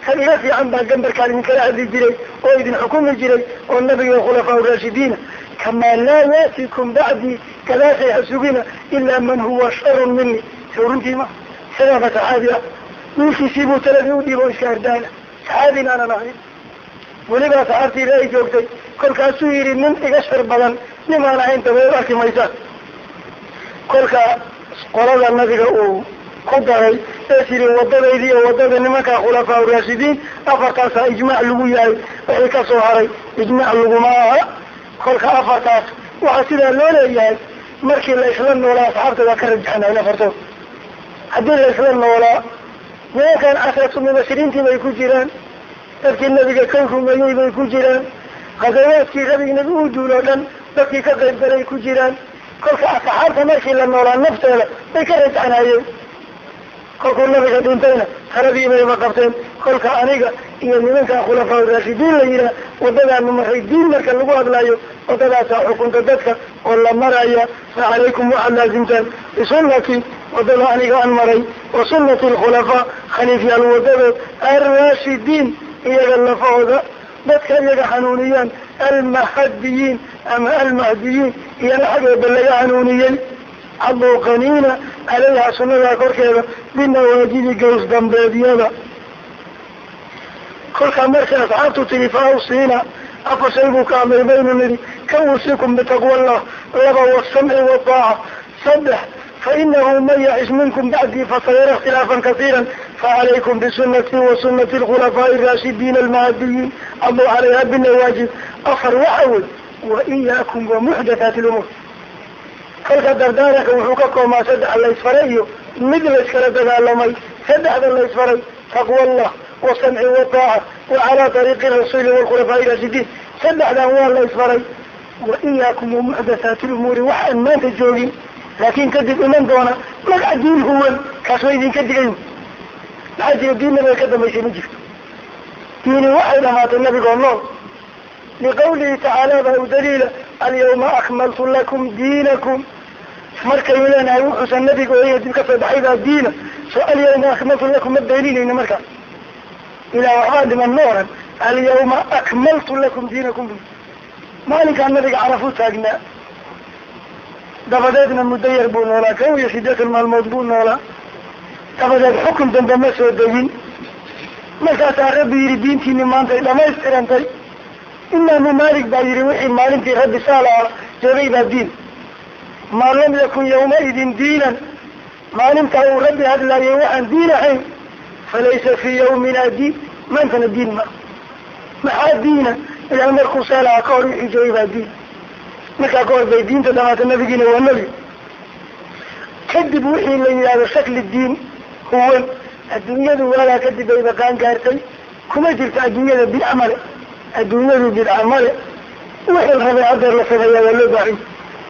kan iga fiican baa gambarkaan idinkala hadli jiray oo idin xukumi jiray oo nabiga khulafaa raashidiina kamaa laa yaatikum bacdii kadaashay hasugina ilaa man huwa sharun minii soo runtii ma isagaaba saxaabi ah. Wiilkiisii buu taladii u dhiibo iska ardaana. Saxaabina aanan ahayn welibaa saxaabtiila ay joogtay. Kolkaasuu yidhi nin iga shar badan nimaan ahayn dabeed arki maysaan kolka qolada nabiga uu ku daray ee tiri wadadaydi iyo waddada nimanka khulafaa raashidiin afartaasaa ijmaac lagu yahay. Wixii ka soo haray ijmaac laguma aha. Kolka afartaas waxaa sidaa loo leeyahay markii la isla noolaa asxaabta waa ka rajaxanayn afartood haddii la isla noolaa nimankan casratu mubashiriintii bay ku jiraan. Dadkii nabiga ka rumeeyey bay ku jiraan. Khadawaadkii rabig nabi u duuloo dhan dadkii ka qayb galay ku jiraan kolka asxaabta markii la noolaa nafteeda bay ka rajaxnaayeen kolkuu nabiga dhintayna taladii bayba qabteen. Kolka aniga iyo nimanka khulafaa raashidiin la yihaah wadadaanu maray diin marka lagu hadlaayo? Wadadaasaa xukunta dadka oo la maraya. Fa calaykum waxaad laasimtaan bisunati waddada aniga aan maray wa sunati alkhulafaa khaliifyaal wadadood alraashidiin iyaga lafahooda. Dadka iyaga xanuuniyaan almahadiyiin ama almahdiyiin iyana xagooda laga hanuuniyey caduu qaniina calayha sunadaa korkeeda binawaajibi gaws dambeedyada kolkaa markay asxaabtu tiri fa awsiina afar shay buu ka hadlay baynu nidhi ka uusikum bitaqwa allah laba wasamci wataaca minkum bacdii fasayara ikhtilaafan kasiira facalaykum bisunati wasunati alkhulafaa'i araashidiin almahadiyiin caduu calayha binawaajib afar waxa wey wa iyaakum wa muxdathaati lumuur kolka dardaaranka wuxuu ka koomaa saddex laysfaray iyo mid layskala dagaalamay saddexda laysfaray taqwa allah wasamci wataaca wa calaa ariiqi rasuuli walkhulafaa'i raashidiin saddexdan waa laysfaray wa iyaakum wa muxdathaati lumuuri wax aan maanta joogin laakin kadib iman doona magaca diin huwan kaas waa idinka digay maxaa jira diinna bay ka dambaysay ma jirto diini waxay dhamaatay nabigoo nool liqawlihi tacaala baa u daliila alyawma akmaltu lakum diinakum markaynu leenahay wuxuusan nabiga oya dib ka soo baxay baa diina so alyawma akmaltu lakum ma beeninayna markaa ilaa waxbaa dhiman ma oran alyawma akmaltu lakum diinakum maalinkaa nabiga carafuu taagnaa dabadeedna muddo yar buu noolaa kan iyo sideetan maalmood buu noolaa dabadeed xukun dambe ma soo degin markaasaa rabbi yidhi diintiini maantay dhamaystirantay imaamu malik baa yidhi wixii maalintii rabbi saala joogay baa diin maa lam yakun yawmaidin diinan maalintaa uu rabbi hadlaayay waxaan diin ahayn falaysa fii yawmina diin maantana diin ma maxaa diina ilaa markuu saalaha ka hor wixii joogay baa diin markaa ka hor bay diinta dhamaata nabigiina waa nebi kadib wixii la yidhahdo shakli diin huwan adduunyadu waagaa kadib bay baqaan gaartay. Kuma jirto adduunyada bidca male adduunyadu bidca male wixii la rabay hadeer la sameeyaa waa loo baahay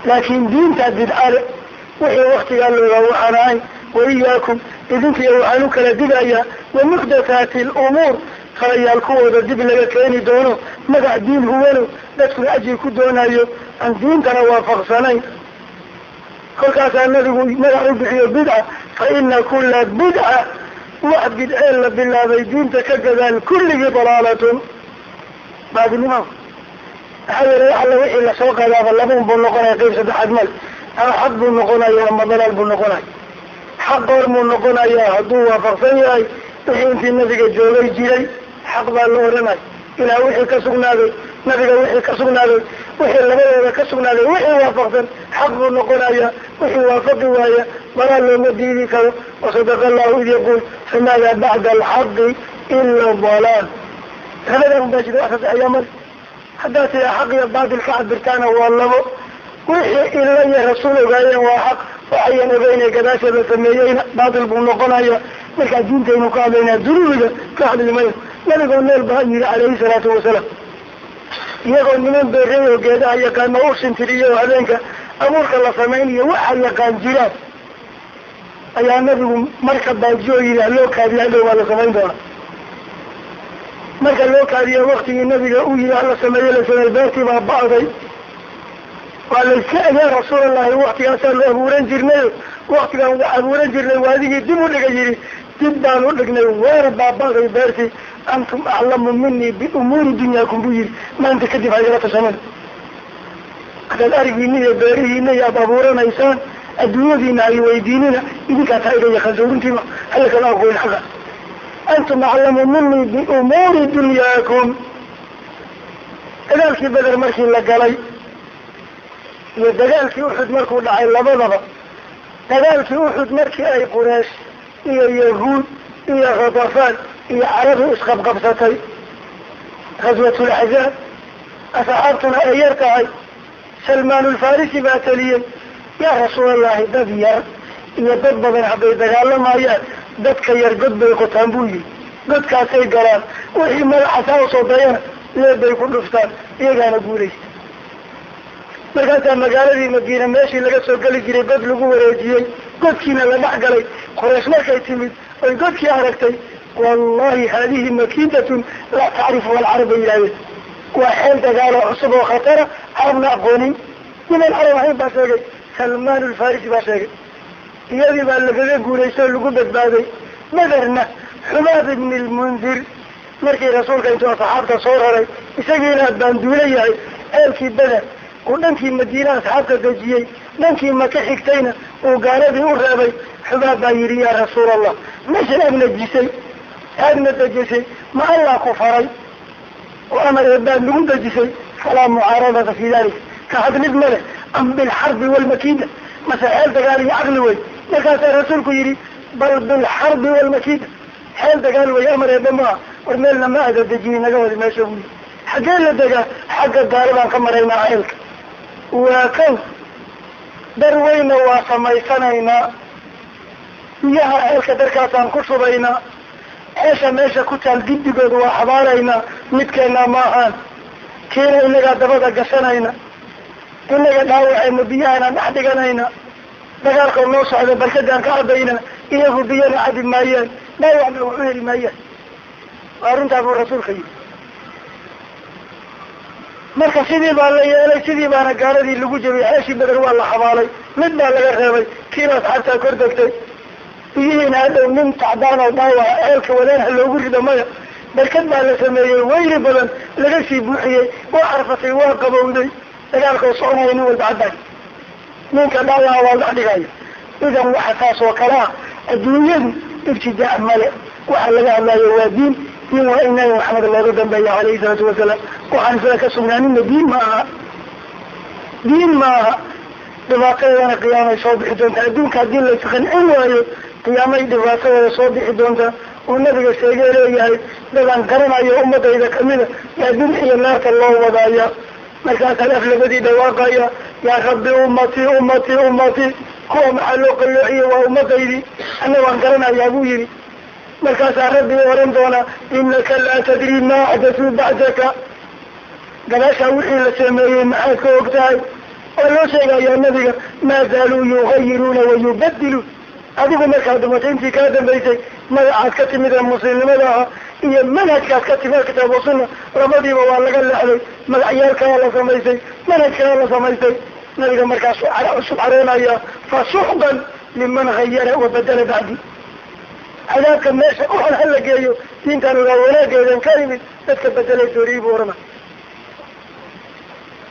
laakin diinta bidcale wixii waktigaa loogaa waxaan ahayn waiyaakum idinkiiyo waxaan u kala digayaa wamuxdathaati lumuur falayaal kuwooda dib laga keeni doono magac diin huwano dadkuna ajir ku doonayo aan diintana waafaqsanayn. Kolkaasaa nabigu magac u bixiyo bidca fa ina kula bidca wax bidcee la bilaabay diinta ka gadaal kulligii dalaalatun. Baadinimo. Maxaa yeele wax alla wixii la soo qaadaaba labaun buu noqonaya qayb saddexaad male ama xaq buu noqonaya ama dalaal buu noqonaya. Xaq goor muu noqonayaa hadduu waafaqsan yahay wixii intii nabiga joogay jiray xaq baa la oranay. Ilaa wixii ka sugnaaday nabiga wixii ka sugnaaday wixii labadooda ka sugnaaday wixii waafaqsan xaq buu noqonaya wixii waafaqi waaya dalaal looma diidi karo. Wasadaqa allahu id yaquul famaada bacda alxaqi ila dalaal labadan un baa jira wax saddex ayaa male haddaa sidaa xaq iyo baatil ka cabirtaana waa labo. Wixii ila iyo rasuul ogaayeen waa xaq waxayan ogeynay gadaasheeda sameeyeyna baatil buu noqonaya markaa diintaynu ka hadlaynaa dunuubiga ka hadli mayno nabigoo neel baa yidhi calayhi salaatu wasalaam iyagoo niman beerey oo geedaha yaqaano u shintiriyo oo habeenka abuurka la samaynayo waxa yaqaan jiraan. Ayaa nabigu marka baajiyo yidhi haloo kaadiya hadhow baa la samayn doona marka loo kaadiyo waktigii nabiga uu yihi hala sameeyo la sameey beertii baa ba'day waa layska egaa rasuulallahi waktigaasaa la abuuran jirnay. Waktigaan wa abuuran jirnay waadigii dib u dhiga yidhi dib baan u dhignay waana baaba'day beertii antum aclamu minii biumuuri dunyaakum buu yihi maanta kadib haygala tashaman hadaad arigiina iyo beerihiina iyo aad abuuranaysaan adduunyadiina hay weydiinina idinkaa taa igaya khasawrintiima hala kala aqoyn xaqa antum aclamu minii biumuuri dunyaakum. Dagaalkii beder markii la galay iyo dagaalkii uxud markuu dhacay labadaba. Dagaalkii uxud markii ay qureesh iyo yahuud iyo khatafaan iyo carabi isqabqabsatay ghaswatulaxzaab asxaabtuna ay yar tahay. Salmaanulfarisi baa teliyey yaa rasuulallahi dad yar iyo dad badan hadday dagaalamayaan dadka yar god bay qotaan buu yihi godkaasay galaan wixii madaxasaa u soo dayana leebbay ku dhuftaan iyagaana guulaysta markaasaa magaaladii madiina meeshii laga soo geli jiray god lagu wareejiyey godkiina la dhex galay quraysh markay timid oy godkii aragtay wallahi haadihi makidatun laa tacrifu alcarab bay yidhahdeen waa xeel dagaaloo cusub oo khatara carabna aqoonin. Niman carab ahayn baa sheegay salmaan ulfarisi baa sheegay. Iyadii baa lagaga guulaystay oo lagu badbaaday. Bederna xumaad ibni lmundir markii rasuulka intuu asxaabta soo raray isagiina baanduula yahay ceelkii beder uu dhankii madiine asxaabta dejiyey dhankii maka xigtayna uu gaaladii u reebay xubaab baa yidhi yaa rasuul allah meesha aad najisay aadna dejisay ma allah ku faray? Oo amar eebaad nagu dejisay falaa mucaaradata fi dalik. Ka hadlid ma leh am bilxarbi walmakida mase xeel dagaal iyo caqli wey markaasaa rasuulku yidhi bal bilxarbi walmakida xeel dagaal wey amar eeba maaha war meelna ma aada dejiyey naga wadi meesha buli xaggee la degaa xagga gaalo baan ka maraynaa ceelka waa kan dar weyna waa samaysanaynaa biyaha ceelka darkaasaan ku shubaynaa ceesha meesha ku taal giddigooda waa xabaaraynaa midkeena ma ahaan kiina inagaa dabada gashanayna. Inaga dhaawacayna biyahanaan dhex dhiganayna. Dagaalkoo noo socda barkadaan ka cabayna iyagu biyana cabi maayaan dhaawacna waxu heli maayaan waa arrintaa buu rasuulka yidhi marka sidii baa la yeelay sidii baana gaaladii lagu jabiyay ceeshii beder waa la xabaalay mid baa laga reebay kiina asxaabtaa kor degtay. Biyihiina hadhow nin tacdaan oo dhaawaca ceelka wadaan ha loogu rido maya. Barkad baa la sameeyey weyri badan laga sii buuxiyey waa carfatay waa qabowday. Dagaalkao soconaya nin walba caddaay ninka dhaawaca waa la dhigaya idan waxa taas oo kale ah adduunyadu ibtidaac male. Waxaa laga hadlayo waa diin diin waa in nabi maxamed looga dambeeya calayhi salaatu wasalaam waxaan isaga ka sugnaaninna diin ma aha diin ma aha dhibaatadeedana qiyaamay soo bixi doontaa adduunka haddii la isqancin waayo qiyaamay dhibaatadeeda soo bixi doontaa uu nabiga sheegee leeyahay dadaan garanayo ummadayda kamida yaa dulxiya naarta loo wadaaya markaasaa af labadii dhawaaqaya yaa rabbi ummatii ummatii ummatii kuwa maxaa loo qalloociyey waa ummadaydii. Anna waan garanayaa buu yihi markaasaa rabbi oran doonaa inaka laa tadri maa axdatuu bacdaka. Gadaashaa wixii la sameeyey maxaad ka og tahay? Waa loo sheegayaa nabiga maa zaaluu yugayiruuna wayubadiluun adigu markaad dhimatay intii kaa dambaysay magacaad ka timid ee muslimnimada aha iyo manhajkaad ka timid kitaab wa sunna labadiiba waa laga leexday magacyaalkaa la samaysay manhajkaa la samaysay nabiga markaasuu cara cusub caroonaya fasuxqan liman hayara wabadala bacdi cadaabka meesha uxun hala geeyo diintan ogaa wanaageedan ka imid dadka bedelay dooriyi buu orana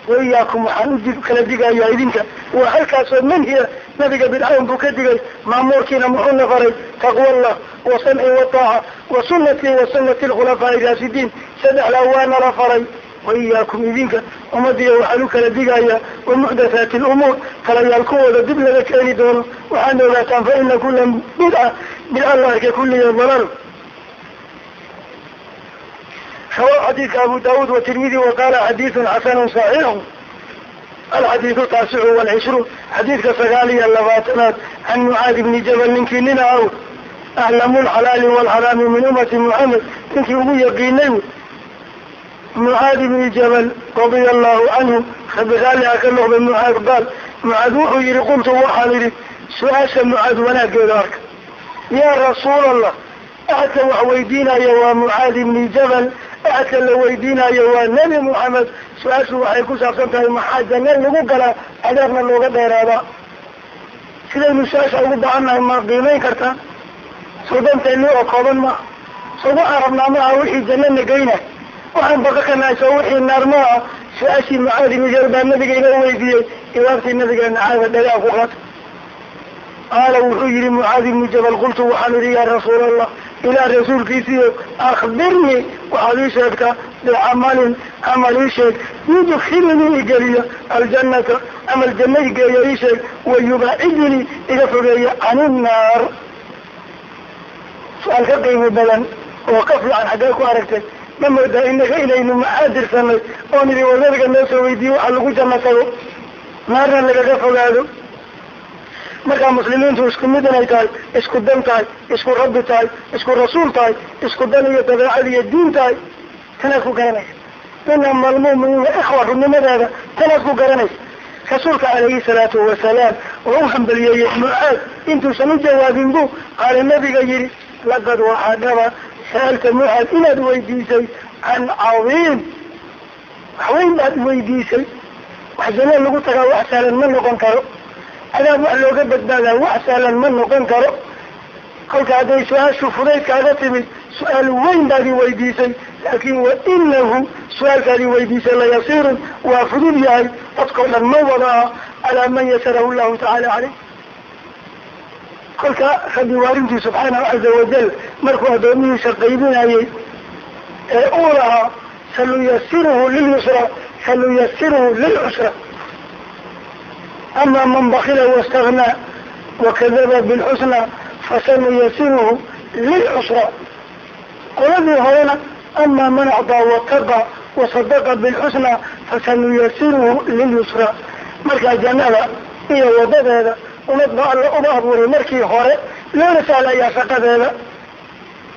waiyaakum waxaan u kala digayaa idinka waa halkaasoo manhiya nabiga bidcawn buu ka digay maamuurkiina muxuuna faray taqwa allah wa samci wataaca wa sunatii wa sunati lkhulafaa'i raasidiin. Saddexdaa waana la faray waiyaakum idinka ummadiya waxaan u kala digayaa wa muxdathaati lumuur kalayaal kuwooda dib laga keeni doono. Waxaad ogaataan fa ina kula bidca bidca la arkay kulliya dalaal. Rawa xadiidka abu daawud watirmidi waqaala xadiidun xasanu saxiixu alxadiidu taasicu walcishruun xadiidka sagaal iyo labaatanaad can mucaadi bni jabal ninkii nin aw aclamu lxalaali walxaraami min ummati muxamed ninkii ugu yaqiinay mucaad ibni jabal radia allahu canhu rabi raaliha ka noqday mucaad qaal mucaad wuxuu yihi qultu waxaan idhi su'aasha mucaad wanaageeda arka. Yaa rasuul allah axadka wax weydiinaya waa mucaad ibni jabal axadka la weydiinayo waa nebi moxamed su'aashu waxay ku saabsan tahay maxaa janna lagu galaa cadaabna looga dheeraadaa sidaynu su'aasha ugu bacannahay ma qiimeyn kartaa sawdanteeni oo kooban maaha soo waxaan rabnaa maaha wixii jannana geynay waxaan nahay soo wixii naar maaha su'aashii mucaad ibni jabal baa nabiga inoo weydiiyey jawaabtii nabigeena caada dhagaa ku qaata qaala wuxuu yihi mucaad ibni jabal qultu waxaan idhi yaa rasuul allah ilaah rasuulkiisiiyo akbirnii waxaad ii sheegtaa bicamalin camal ii sheeg yudkilnii igeliya aljanata camal janna igeeya ii sheeg wayubaacidnii iga fogeeya can innaar su'aal ka qiimi badan oo ka fiican xaggee ku aragtay ma moodaa inaga inaynu macaadirsanay oon idhi war nabiga noo soo weydiiye waxa lagu janno tago naarna lagaga fogaado. Markaa muslimiintu isku mid inay tahay isku dan tahay isku rabbi tahay isku rasuul tahay isku dan iyo dabeecad iyo diin tahay tanaad ku garanaysa. Inama almu'miniina ikhwa runimadeeda tanaad ku garanaysa. Rasuulka calayhi salaatu wasalaam oo u hambaliyeeyey mucaad intuusan u jawaabin bu qaala nabiga yihi laqad waxaa dhaba sa'alta mucaad inaad weydiisay can cadiim wax weyn baad weydiisay wax janno lagu tagaa wax sahlan ma noqon karo cadaab wax looga badbaadaa wax sahlan ma noqon karo kolka hadday su'aashu fudaydkaaga timid su'aal weyn baad i weydiisay laakin wa inahu su'aalkaad i weydiisay layasiirun waa fudud yahay dadkao dhan ma wada ah calaa man yasarahu llahu tacaala caleyh kolka rabbi waarintii subxaanahu caza wajal markuu addoomihiisa qaybinayay ee uu lahaa sanuyasiruhu lilyusra sanuyasiruhu lilcusra ama man bakila waاstagnaa wakadaba bilxusna fasanuyasiruhu lilcusra qoladii horena ama man acdaa wataqa wasadaqa bilxusna fasanuyasiruhu lilyusra. Markaa jannada iyo wadadeeda umad ba alla uma abuuray markii hore loona sahlayaa shaqadeeda.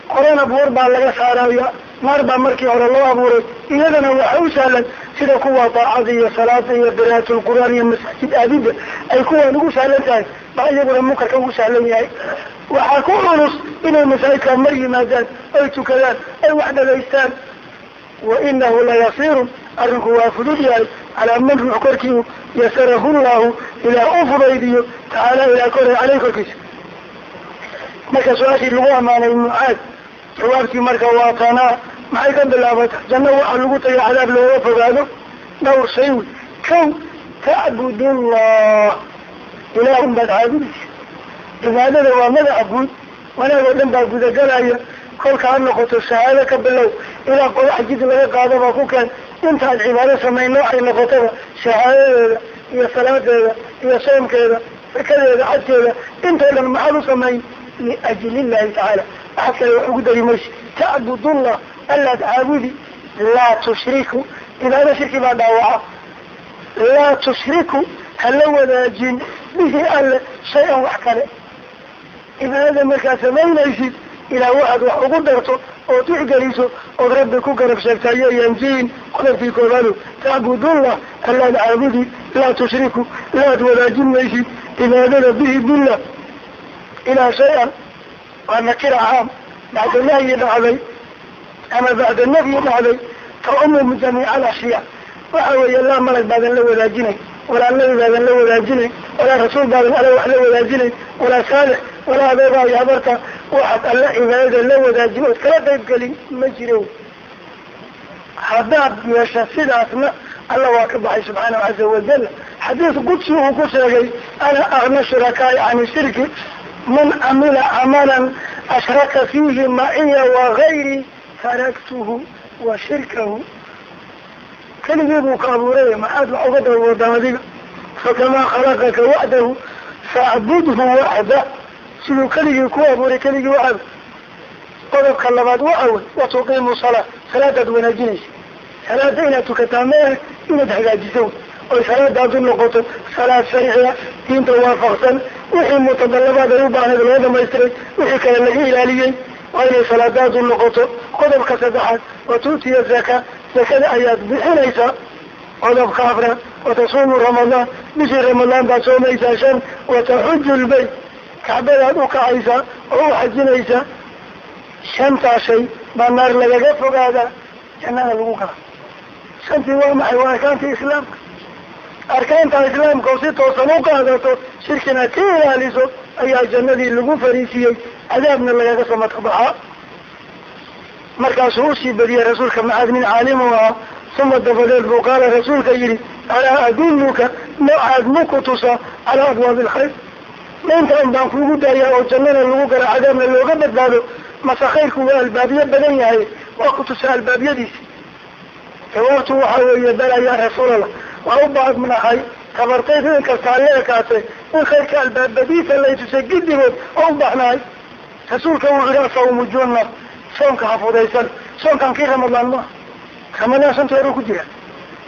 Horena buur baa laga saaraya naar baa markii hore loo abuuray. Iyadana waxa u sahlan sida kuwa daacada iyo salaada iyo qiraat lqur'aan iyo masaajid aadida ay kuwan ugu sahlan tahay baa iyaguna munkarka ugu sahlan yahay. Waxaa ku culus inay masaajidka mar yimaadaan ay tukadaan ay wax dhagaystaan wa inahu layasiirun arrinku waa fudud yahay calaa man ruux korkii yasarahu llahu ilaah u fudaydiyo tacaala ilaah koray caleyh korkiisa marka su'aashii lagu amaanay mucaad jawaabtii marka waa tanaa maxay ka bilaabata janno waxaa lagu tagay cadaab looga fogaado dhowr shay wey kow tacbudullah ilaahun baad caabudaysa cibaadada waa magaca guud wanaag oo dhan baa gudagalaya kolka ha noqoto shahaado ka bilow ilaa qodax jid laga qaadaba ku keen intaad cibaado samayn noocay noqotaba shahaadadeeda iyo salaadeeda iyo soomkeeda sakadeeda xajkeeda intoo dhan maxaad u samayn liajli illahi tacaala waxaad kale wax ugu dari maysa tacbudullah allaad caabudi laa tushriku. Cibaado shirki baa dhaawaca. Laa tushriku hala wadaajin. Bihi alle shay-an wax kale. Cibaadada markaad samaynaysid ilaa waxaad wax ugu darto ood tixgeliso ood rabbi ku garab sheegta yoyan jiin qodobkii koobaado tacbudullah allaad caabudi laa tushriku laad wadaajin maysid cibaadada bihi billah. Ilaa shay-an waa nakira caam bacda nahyi dhacday ama bacda nafyi dhacday taumum jamiica alashyaa waxa weeye laa malag baadan la wadaajinay walaa nabi baadan la wadaajinay walaa rasuul baadan alla wax la wadaajinay walaa saalix walaa habarta waxaad alla cibaadada la wadaajin ood kala qayb gelin ma jiro haddaad yeesha sidaasna alla waa ka baxay subxaanahu caza wajal xadiis qudsi uu ku sheegay ana akna shurakaai cani shirki man camila camalan ashraka fiihi maciya wagayri taraktuhu wa shirkahu. Keligii buu ka abuuray maxaad wax uga dawadaa adiga? Fakamaa khalaqaka waxdahu facbudhu waxda siduu keligii ku abuuray keligii waxaad qodobka labaad waxa wey watuqiimu salaa salaadaad wanaajinaysa salaada inaad tukataa maahe inaad hagaajiso oy salaadaadu noqoto salaad sharciya diinta waafaqsan wixii mutadalabaad ay u baahnayd loo dhamaystiray wixii kale laga ilaaliyey waa inay salaadaadu noqoto. Qodobka saddexaad watuutiya zaka zakada ayaad bixinaysaa qodobka afraad watasuumu ramadaan bishii ramadaan baad soomaysaa shan wataxuju lbayt kacbadaad u kacaysaa oo u xajinaysaa shantaa shay baa naar lagaga fogaadaa jannada lagu gala. Shantii waa maxay? Waa arkaantii islaamka. Arkaanta islaamka oo si toosan u qaadato shirkina ka ilaaliso ayaa jannadii lagu fariisiyey cadaabna lagaga samata baxaa markaasuu u sii badiyey rasuulka macaad nin caalimu ahaa uma dabadeed buu qaala rasuulka yidhi alaa adulluka noocaad maku tusa calaa abwaabi alkhayr mayntaan baan kuugu daayaa oo jannana lagu gala cadaabna looga badbaado mase khayrku waa albaabiye badan yahay. Waa ku tusa albaabyadiisi jawaabtu waxa weeye bala yaa rasuulallah waa u baadnahay tabartayda in kastaa la ekaatay in khayrka albaabadiisa lay tusay gidigood oo u baxnahay rasuulka wuxuu yihi asawmu junna soonka hafudaysan soonkan kii ramadaan maa ramadaan shantii hore ku jira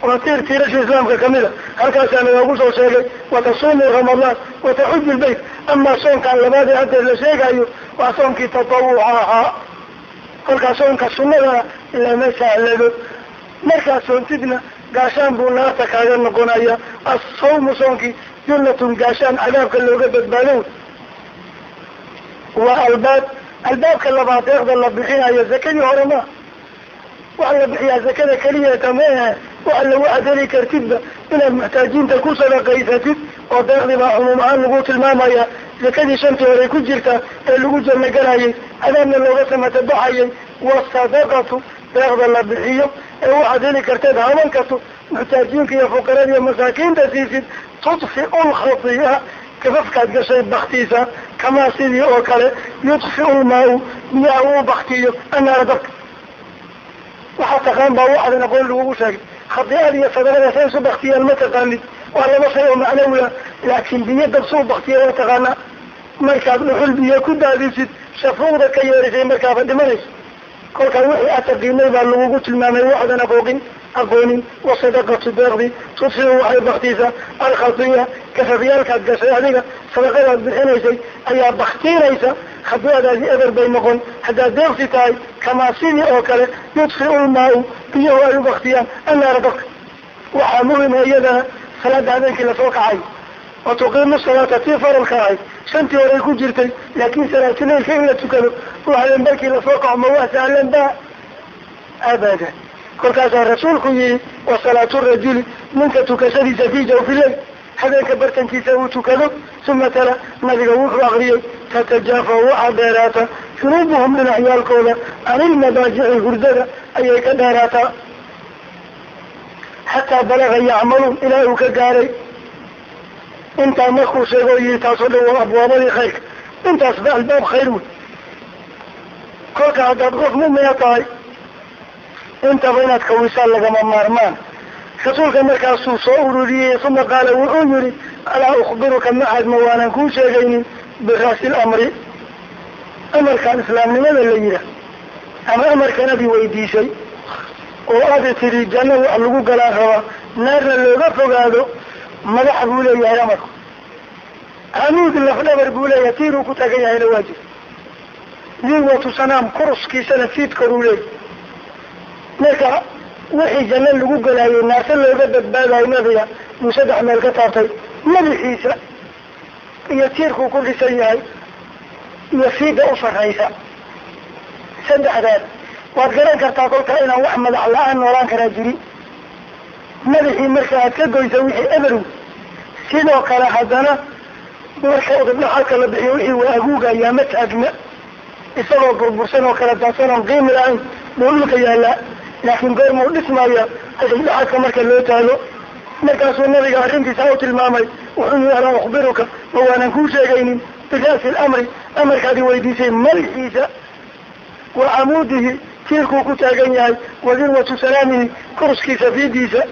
waa tiir tiirasha islaamka kamida halkaasaa nagaagu soo sheegay watasuumu ramadaan wataxuju lbayt amaa soonkan labaad ee haddeed la sheegayo waa soonkii tatawuca ahaa kolkaa soonka sunnadaa lama sahlado markaad soontidna gaashaan buu naarta kaaga noqonaya assawmu soonkii junnatun gaashaan cadaabka looga badbaado waa albaab albaabka labaad deeqda la bixinayo zakadii hore maa waxa la bixiyaa zakada keliyata maehe waxa lagu adeli kartidba inaad muxtaajiinta ku sadaqaysatid oo deeqdii baa cumuum ahaan lagu tilmaamaya zakadii shantii hore ku jirta ee lagu janno galayay cadaabna looga samata baxayay wasadaqatu deeqda la bixiyo ee waxaad heli karteed haban karto muxtaajiinka iyo fuqarada iyo masaakiinta siisid tudfiu lkhati'a gafafkaad gashay baktiisa kamaa sidii oo kale yudfiu lmaa-u biyaha uu baktiyo annaara dabka waxaa taqaan baa waxdan aqoon lagugu sheegay. Khadiicada iyo sadaqada say isu baktiyaan ma taqaanid. Waa laba shay oo macnawiya laakiin biyo dabsuu baktiya waa taqaanaa markaad dhuxul biyo ku daadisid shafuuqda ka yeerisay markaaba dhimanayso kolkaa wixii aad taqiinay baa lagugu tilmaamay waxdan aqooqin aqoonin wasadaqatu deeqdi tudfiu waxay baktiisa alkhatiya gafafyaalkaad gashay adiga sadaqadaad bixinaysay ayaa baktiinaysa khadiicadaasi eber bay noqon haddaad deeqsi tahay kamaa sidii oo kale yudfiu lmaa-u biyahu ay u baktiyaan annaara dabka waxaa muhima iyadana salaada habeenkii la soo kacay. Wa tuqiimu salaata tii faralka ahayd shantii horey ku jirtay laakiin salaatuleilka in la tukado waxaden markii la soo kaco ma waa sahlan ba abadan kolkaasaa rasuulku yihi wa salaatu rajuli ninka tukashadiisa fi jawfiley habeenka bartankiisa uu tukado uma tala nabiga wuxuu akriyey tatajaafa waxaa dheeraata junuubuhum dhinacyaalkooda can ilmadaajici hurdada ayay ka dheeraataa. Xataa balaga yacmaluun ilaa uu ka gaaray. Intaa markuu sheego yihi taasoo dhan waa abwaabadii khayrka intaas ba albaab khayr wey. Marka haddaad qof mumina tahay intaba inaad kawisaan lagama maarmaan. Rasuulka markaasuu soo ururiyey uma qaala wuxuu yihi alaa ukhbiruka macad ma waanan kuu sheegaynin biraasi lamri amarkan islaamnimada la yihaah ama amarkan adi weydiisay oo aada tidhi janno wax lagu galaan rabaa naarna looga fogaado madax buu leeyahay amarku. Hanuud lafdhabar buu leeyahay tiiruu ku tagan yahayna waa jir. Diwatu sanaam kuruskiisana fiidkoruu leeyahy marka wixii janno lagu galaayay naarta looga badbaadayo nabiga buu saddex meel ka taabtay madaxiisa iyo tiirkuu ku dhisan yahay iyo fiida u sarraysa saddexdaas waad garan kartaa kolkaa inaan wax madax la'aan noolaan karaa jirin madaxii marka aad ka goysa wixii eberow sidoo kale haddana marka udubdhaxalka la bixiyo wixii waa aguugayaa ma taagna. Isagoo burbursan oo kala daadsan oon qiimi lahayn buu dhulka yaallaa. Laakiin goormau dhismaya udubdhaxalka marka loo taago markaasuu nabiga arrintiisa u tilmaamay wuxuu yihi alaa ukhbiruka ma waanan kuu sheegaynin bira'si lamri amarkaadi weydiisay madaxiisa wa camuudihi tiirkuu ku taagan yahay wa dirwatu salaamihi kuruskiisa fiidiisa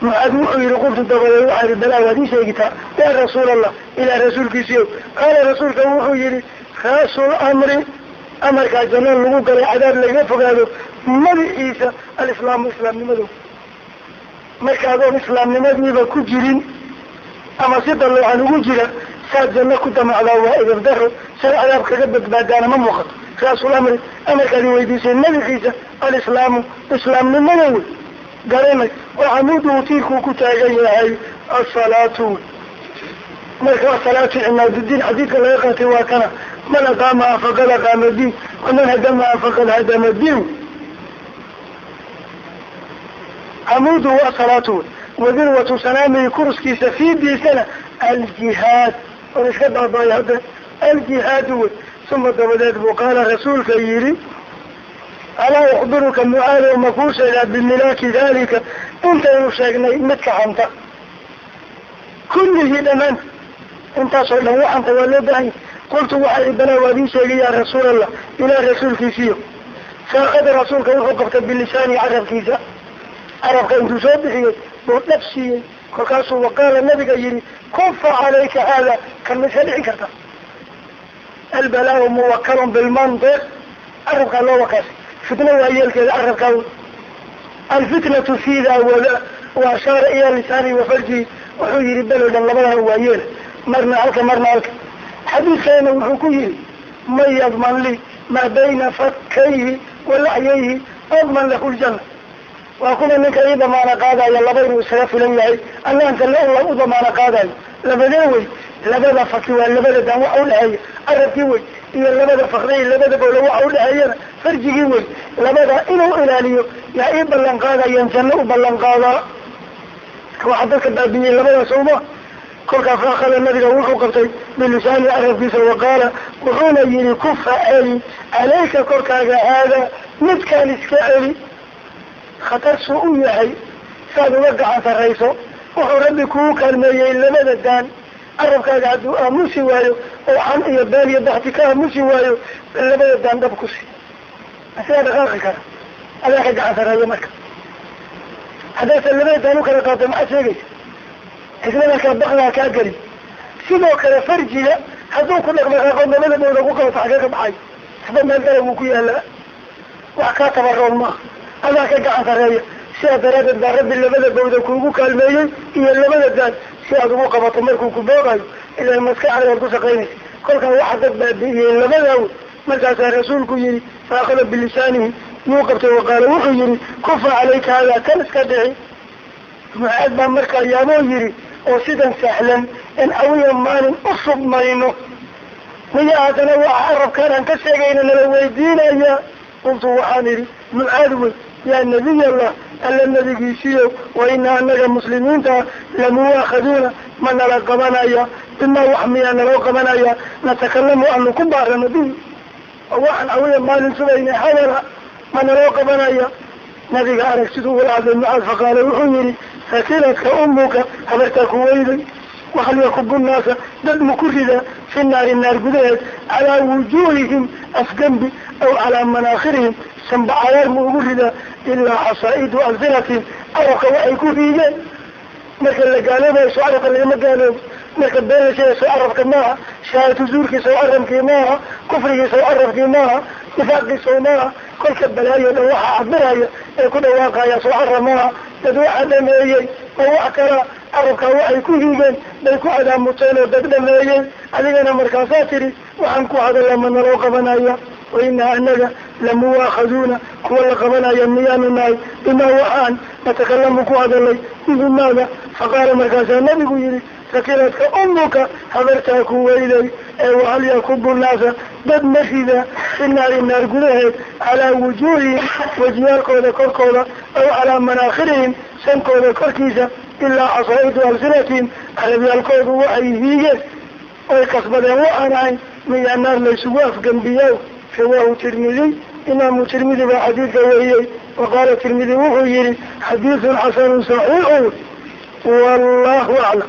mucaad wuxuu yihi qultu dabadeed waxaa ihi balaa waad ii sheegitaa ya rasuul allah ilaa rasuulkiisiyo qaala rasuulka wuxuu yihi raasul amri amarkaa janno lagu galay cadaab laga fogaado madaxiisa alislaamu islaamnimadu marka ku jirin ama si dalloocan ugu jira saad janno ku damacdaa waa idab daro say cadaab kaga badbaadaana ma muuqato. Raasul amri amarkaadi weydiisay madaxiisa alislaamu islaamnimada wey. Garanay oo camuuduhu tiirkuu ku taagan yahay asalaatu marka asalaatu cimaadudiin xadiidka laga qaatay waa kana man aqaamaha faqad aqaama diin waman hadamaha faqad hadama diin. Camuuduhu asalaatu wadirwatu sanaamihi kuruskiisa fiidiisana aljihaad on iska baabaayo hadda aljihaadu wey uma dabadeed buu qaala rasuulka yihi alaa ukhbiruka mucaado ma kuu sheegaa bimilaaki dalika intaynu sheegnay midka hanta kullihii dhammaan intaasoo dhan waxanta waa loo baahanya qultu waxaa balaa waad ii sheegay ya rasuul allah ilaa rasuulkiisiyo saaqada rasuulka wuxuu qabtay bilisaani carabkiisa carabka intuu soo bixiyey buu dhab siiyey. Kolkaasuu waqaala nabiga yihi kufa calayka haada kan ma iska karta? Albalaau muwakalun bilmantiq. Carabkaa loo wakaasay fitna waa yeelkeeda carabkaa alfitnatu fiida wada wa ashaara lisaani wa wuxuu yihi belo dhan waa yeela marna halka marna halka. Xadiidkeena wuxuu ku yihi man yadman lii maa bayna fakayhi wa adman lahu waa kuna ninka ii damaano qaadayo laba inuu isaga filan yahay. Allaan janna u damaano qaadayo. Labadee wey labada faki waa labada daan waxa udhexeeya carabkii wey iyo labada fakday labada bowle waxa udhexeeyana farjigii wey. Labada inuu ilaaliyo yaa ii ballan qaadayaan janno u ballan qaadaa waxaa dadka baabiyey labadaas uma kolkaa faakada nabiga wuxuu qabtay bilisaani carabkiisa waqaala wuxuuna yihi kufa celi calayka korkaaga haada midkaan iska celi khatar suu u yahay saad uga gacan sarrayso. Wuxuu rabbi kuu kaalmeeyey labada daan. Carabkaaga hadduu aamusi waayo oo xan iyo beel iyo bakti ka aamusi waayo labada daan dhab ku sii asigaa dhaqaaqi kara. Adaa ka gacan sarreeya marka. Haddaysa labada daan u kala qaato maxaad sheegaysa. Isla markaa bakdaa kaa geli. Sidoo kale farjiga hadduu ku dhaqdhaqaaqo labada bowda ku ka baxay. Isba meel dala wuu ku yaalaa wax kaa tabaroon maaha adaa ka gacan sarreeya. Sidaa daraadeed baa rabbi labada bawda kuugu kaalmeeyey iyo labada daan si aad ugu qabato markuu ku boogayo ilaa maskaxda waad ku shaqaynaysa kolkaa waxa dad baabi'iyey labadaaw. Markaasaa rasuulku yihi faakada bilisaanihi yuu qabtay waqaala wuxuu yihi kufa calayka hadaa kan iska dhici. Mucaad baa markaa yaaboo yihi oo sidan sahlan in awiya maalin u sugmayno. Miya haddana waxa carabkaan aan ka sheegayna nala weydiinaya. Qultu waxaan idhi mucaad wey yaa nabiy allah alla nabigiisiyo wa inaa anaga muslimiinta lamuwaakhaduuna ma nala qabanaya bimaa wax miyaa naloo qabanaya natakalamu anu ku baarano bihi oo waxaan awiya maalin sugayna hadala ma naloo qabanaya nabiga arag siduu ula hadlay mucaad faqaala wuxuu yihi fakiladka umuka habartaa ku weyday. Waxal yakubu naasa dad ma ku ridaa fi naari naar gudaheed calaa wujuuhihim afgembi aw calaa manaakhirihim sanbacayaar ma ugu ridaa ilaa xasaa'idu alsinatihim carabka waxay ku riigeen marka la gaaloobayo soo carabka lagama gaaloobo marka been la carabka maaha shahaadatu zuurkii soo carabkii maaha kufrigii soo carabkii maaha nifaaqii soo maaha kolka balaayo dhan waxaa cabiraya ee ku dhawaaqaya soo carab maaha dad waxaa dhameeyey ma wax kala. Carabkaa waxay ku hiigeen bay ku cadaamuteen oo dad dhameeyey. Adigana markaasaa tidhi waxaan ku hadalla ma naloo qabanaya wa inaa anaga lamuwaakhaduuna kuwa la qabanaya miyaanu nahay bimaa waxaan natakalamu ku hadalay bihi maada faqaala markaasaa nabigu yihi sakiradka umuka habartaa ku weylay ee wahal yakubu naasa dad ma rida fi naari naar gudaheed calaa wujuuhihim wajiyaalkooda korkooda aw calaa manaakhirihim sankooda korkiisa ilaa xasaa'idu alsinatihim carabyaalkoodu waxay hiigeen oy kasbadeen waxaan ahayn miyaa naar laysugu afgembiyo rawaahu tirmidiy imaamu tirmidi baa xadiidka wariyey waqaala tirmidi wuxuu yihi xadiidun xasanun saxiixun wallahu aclam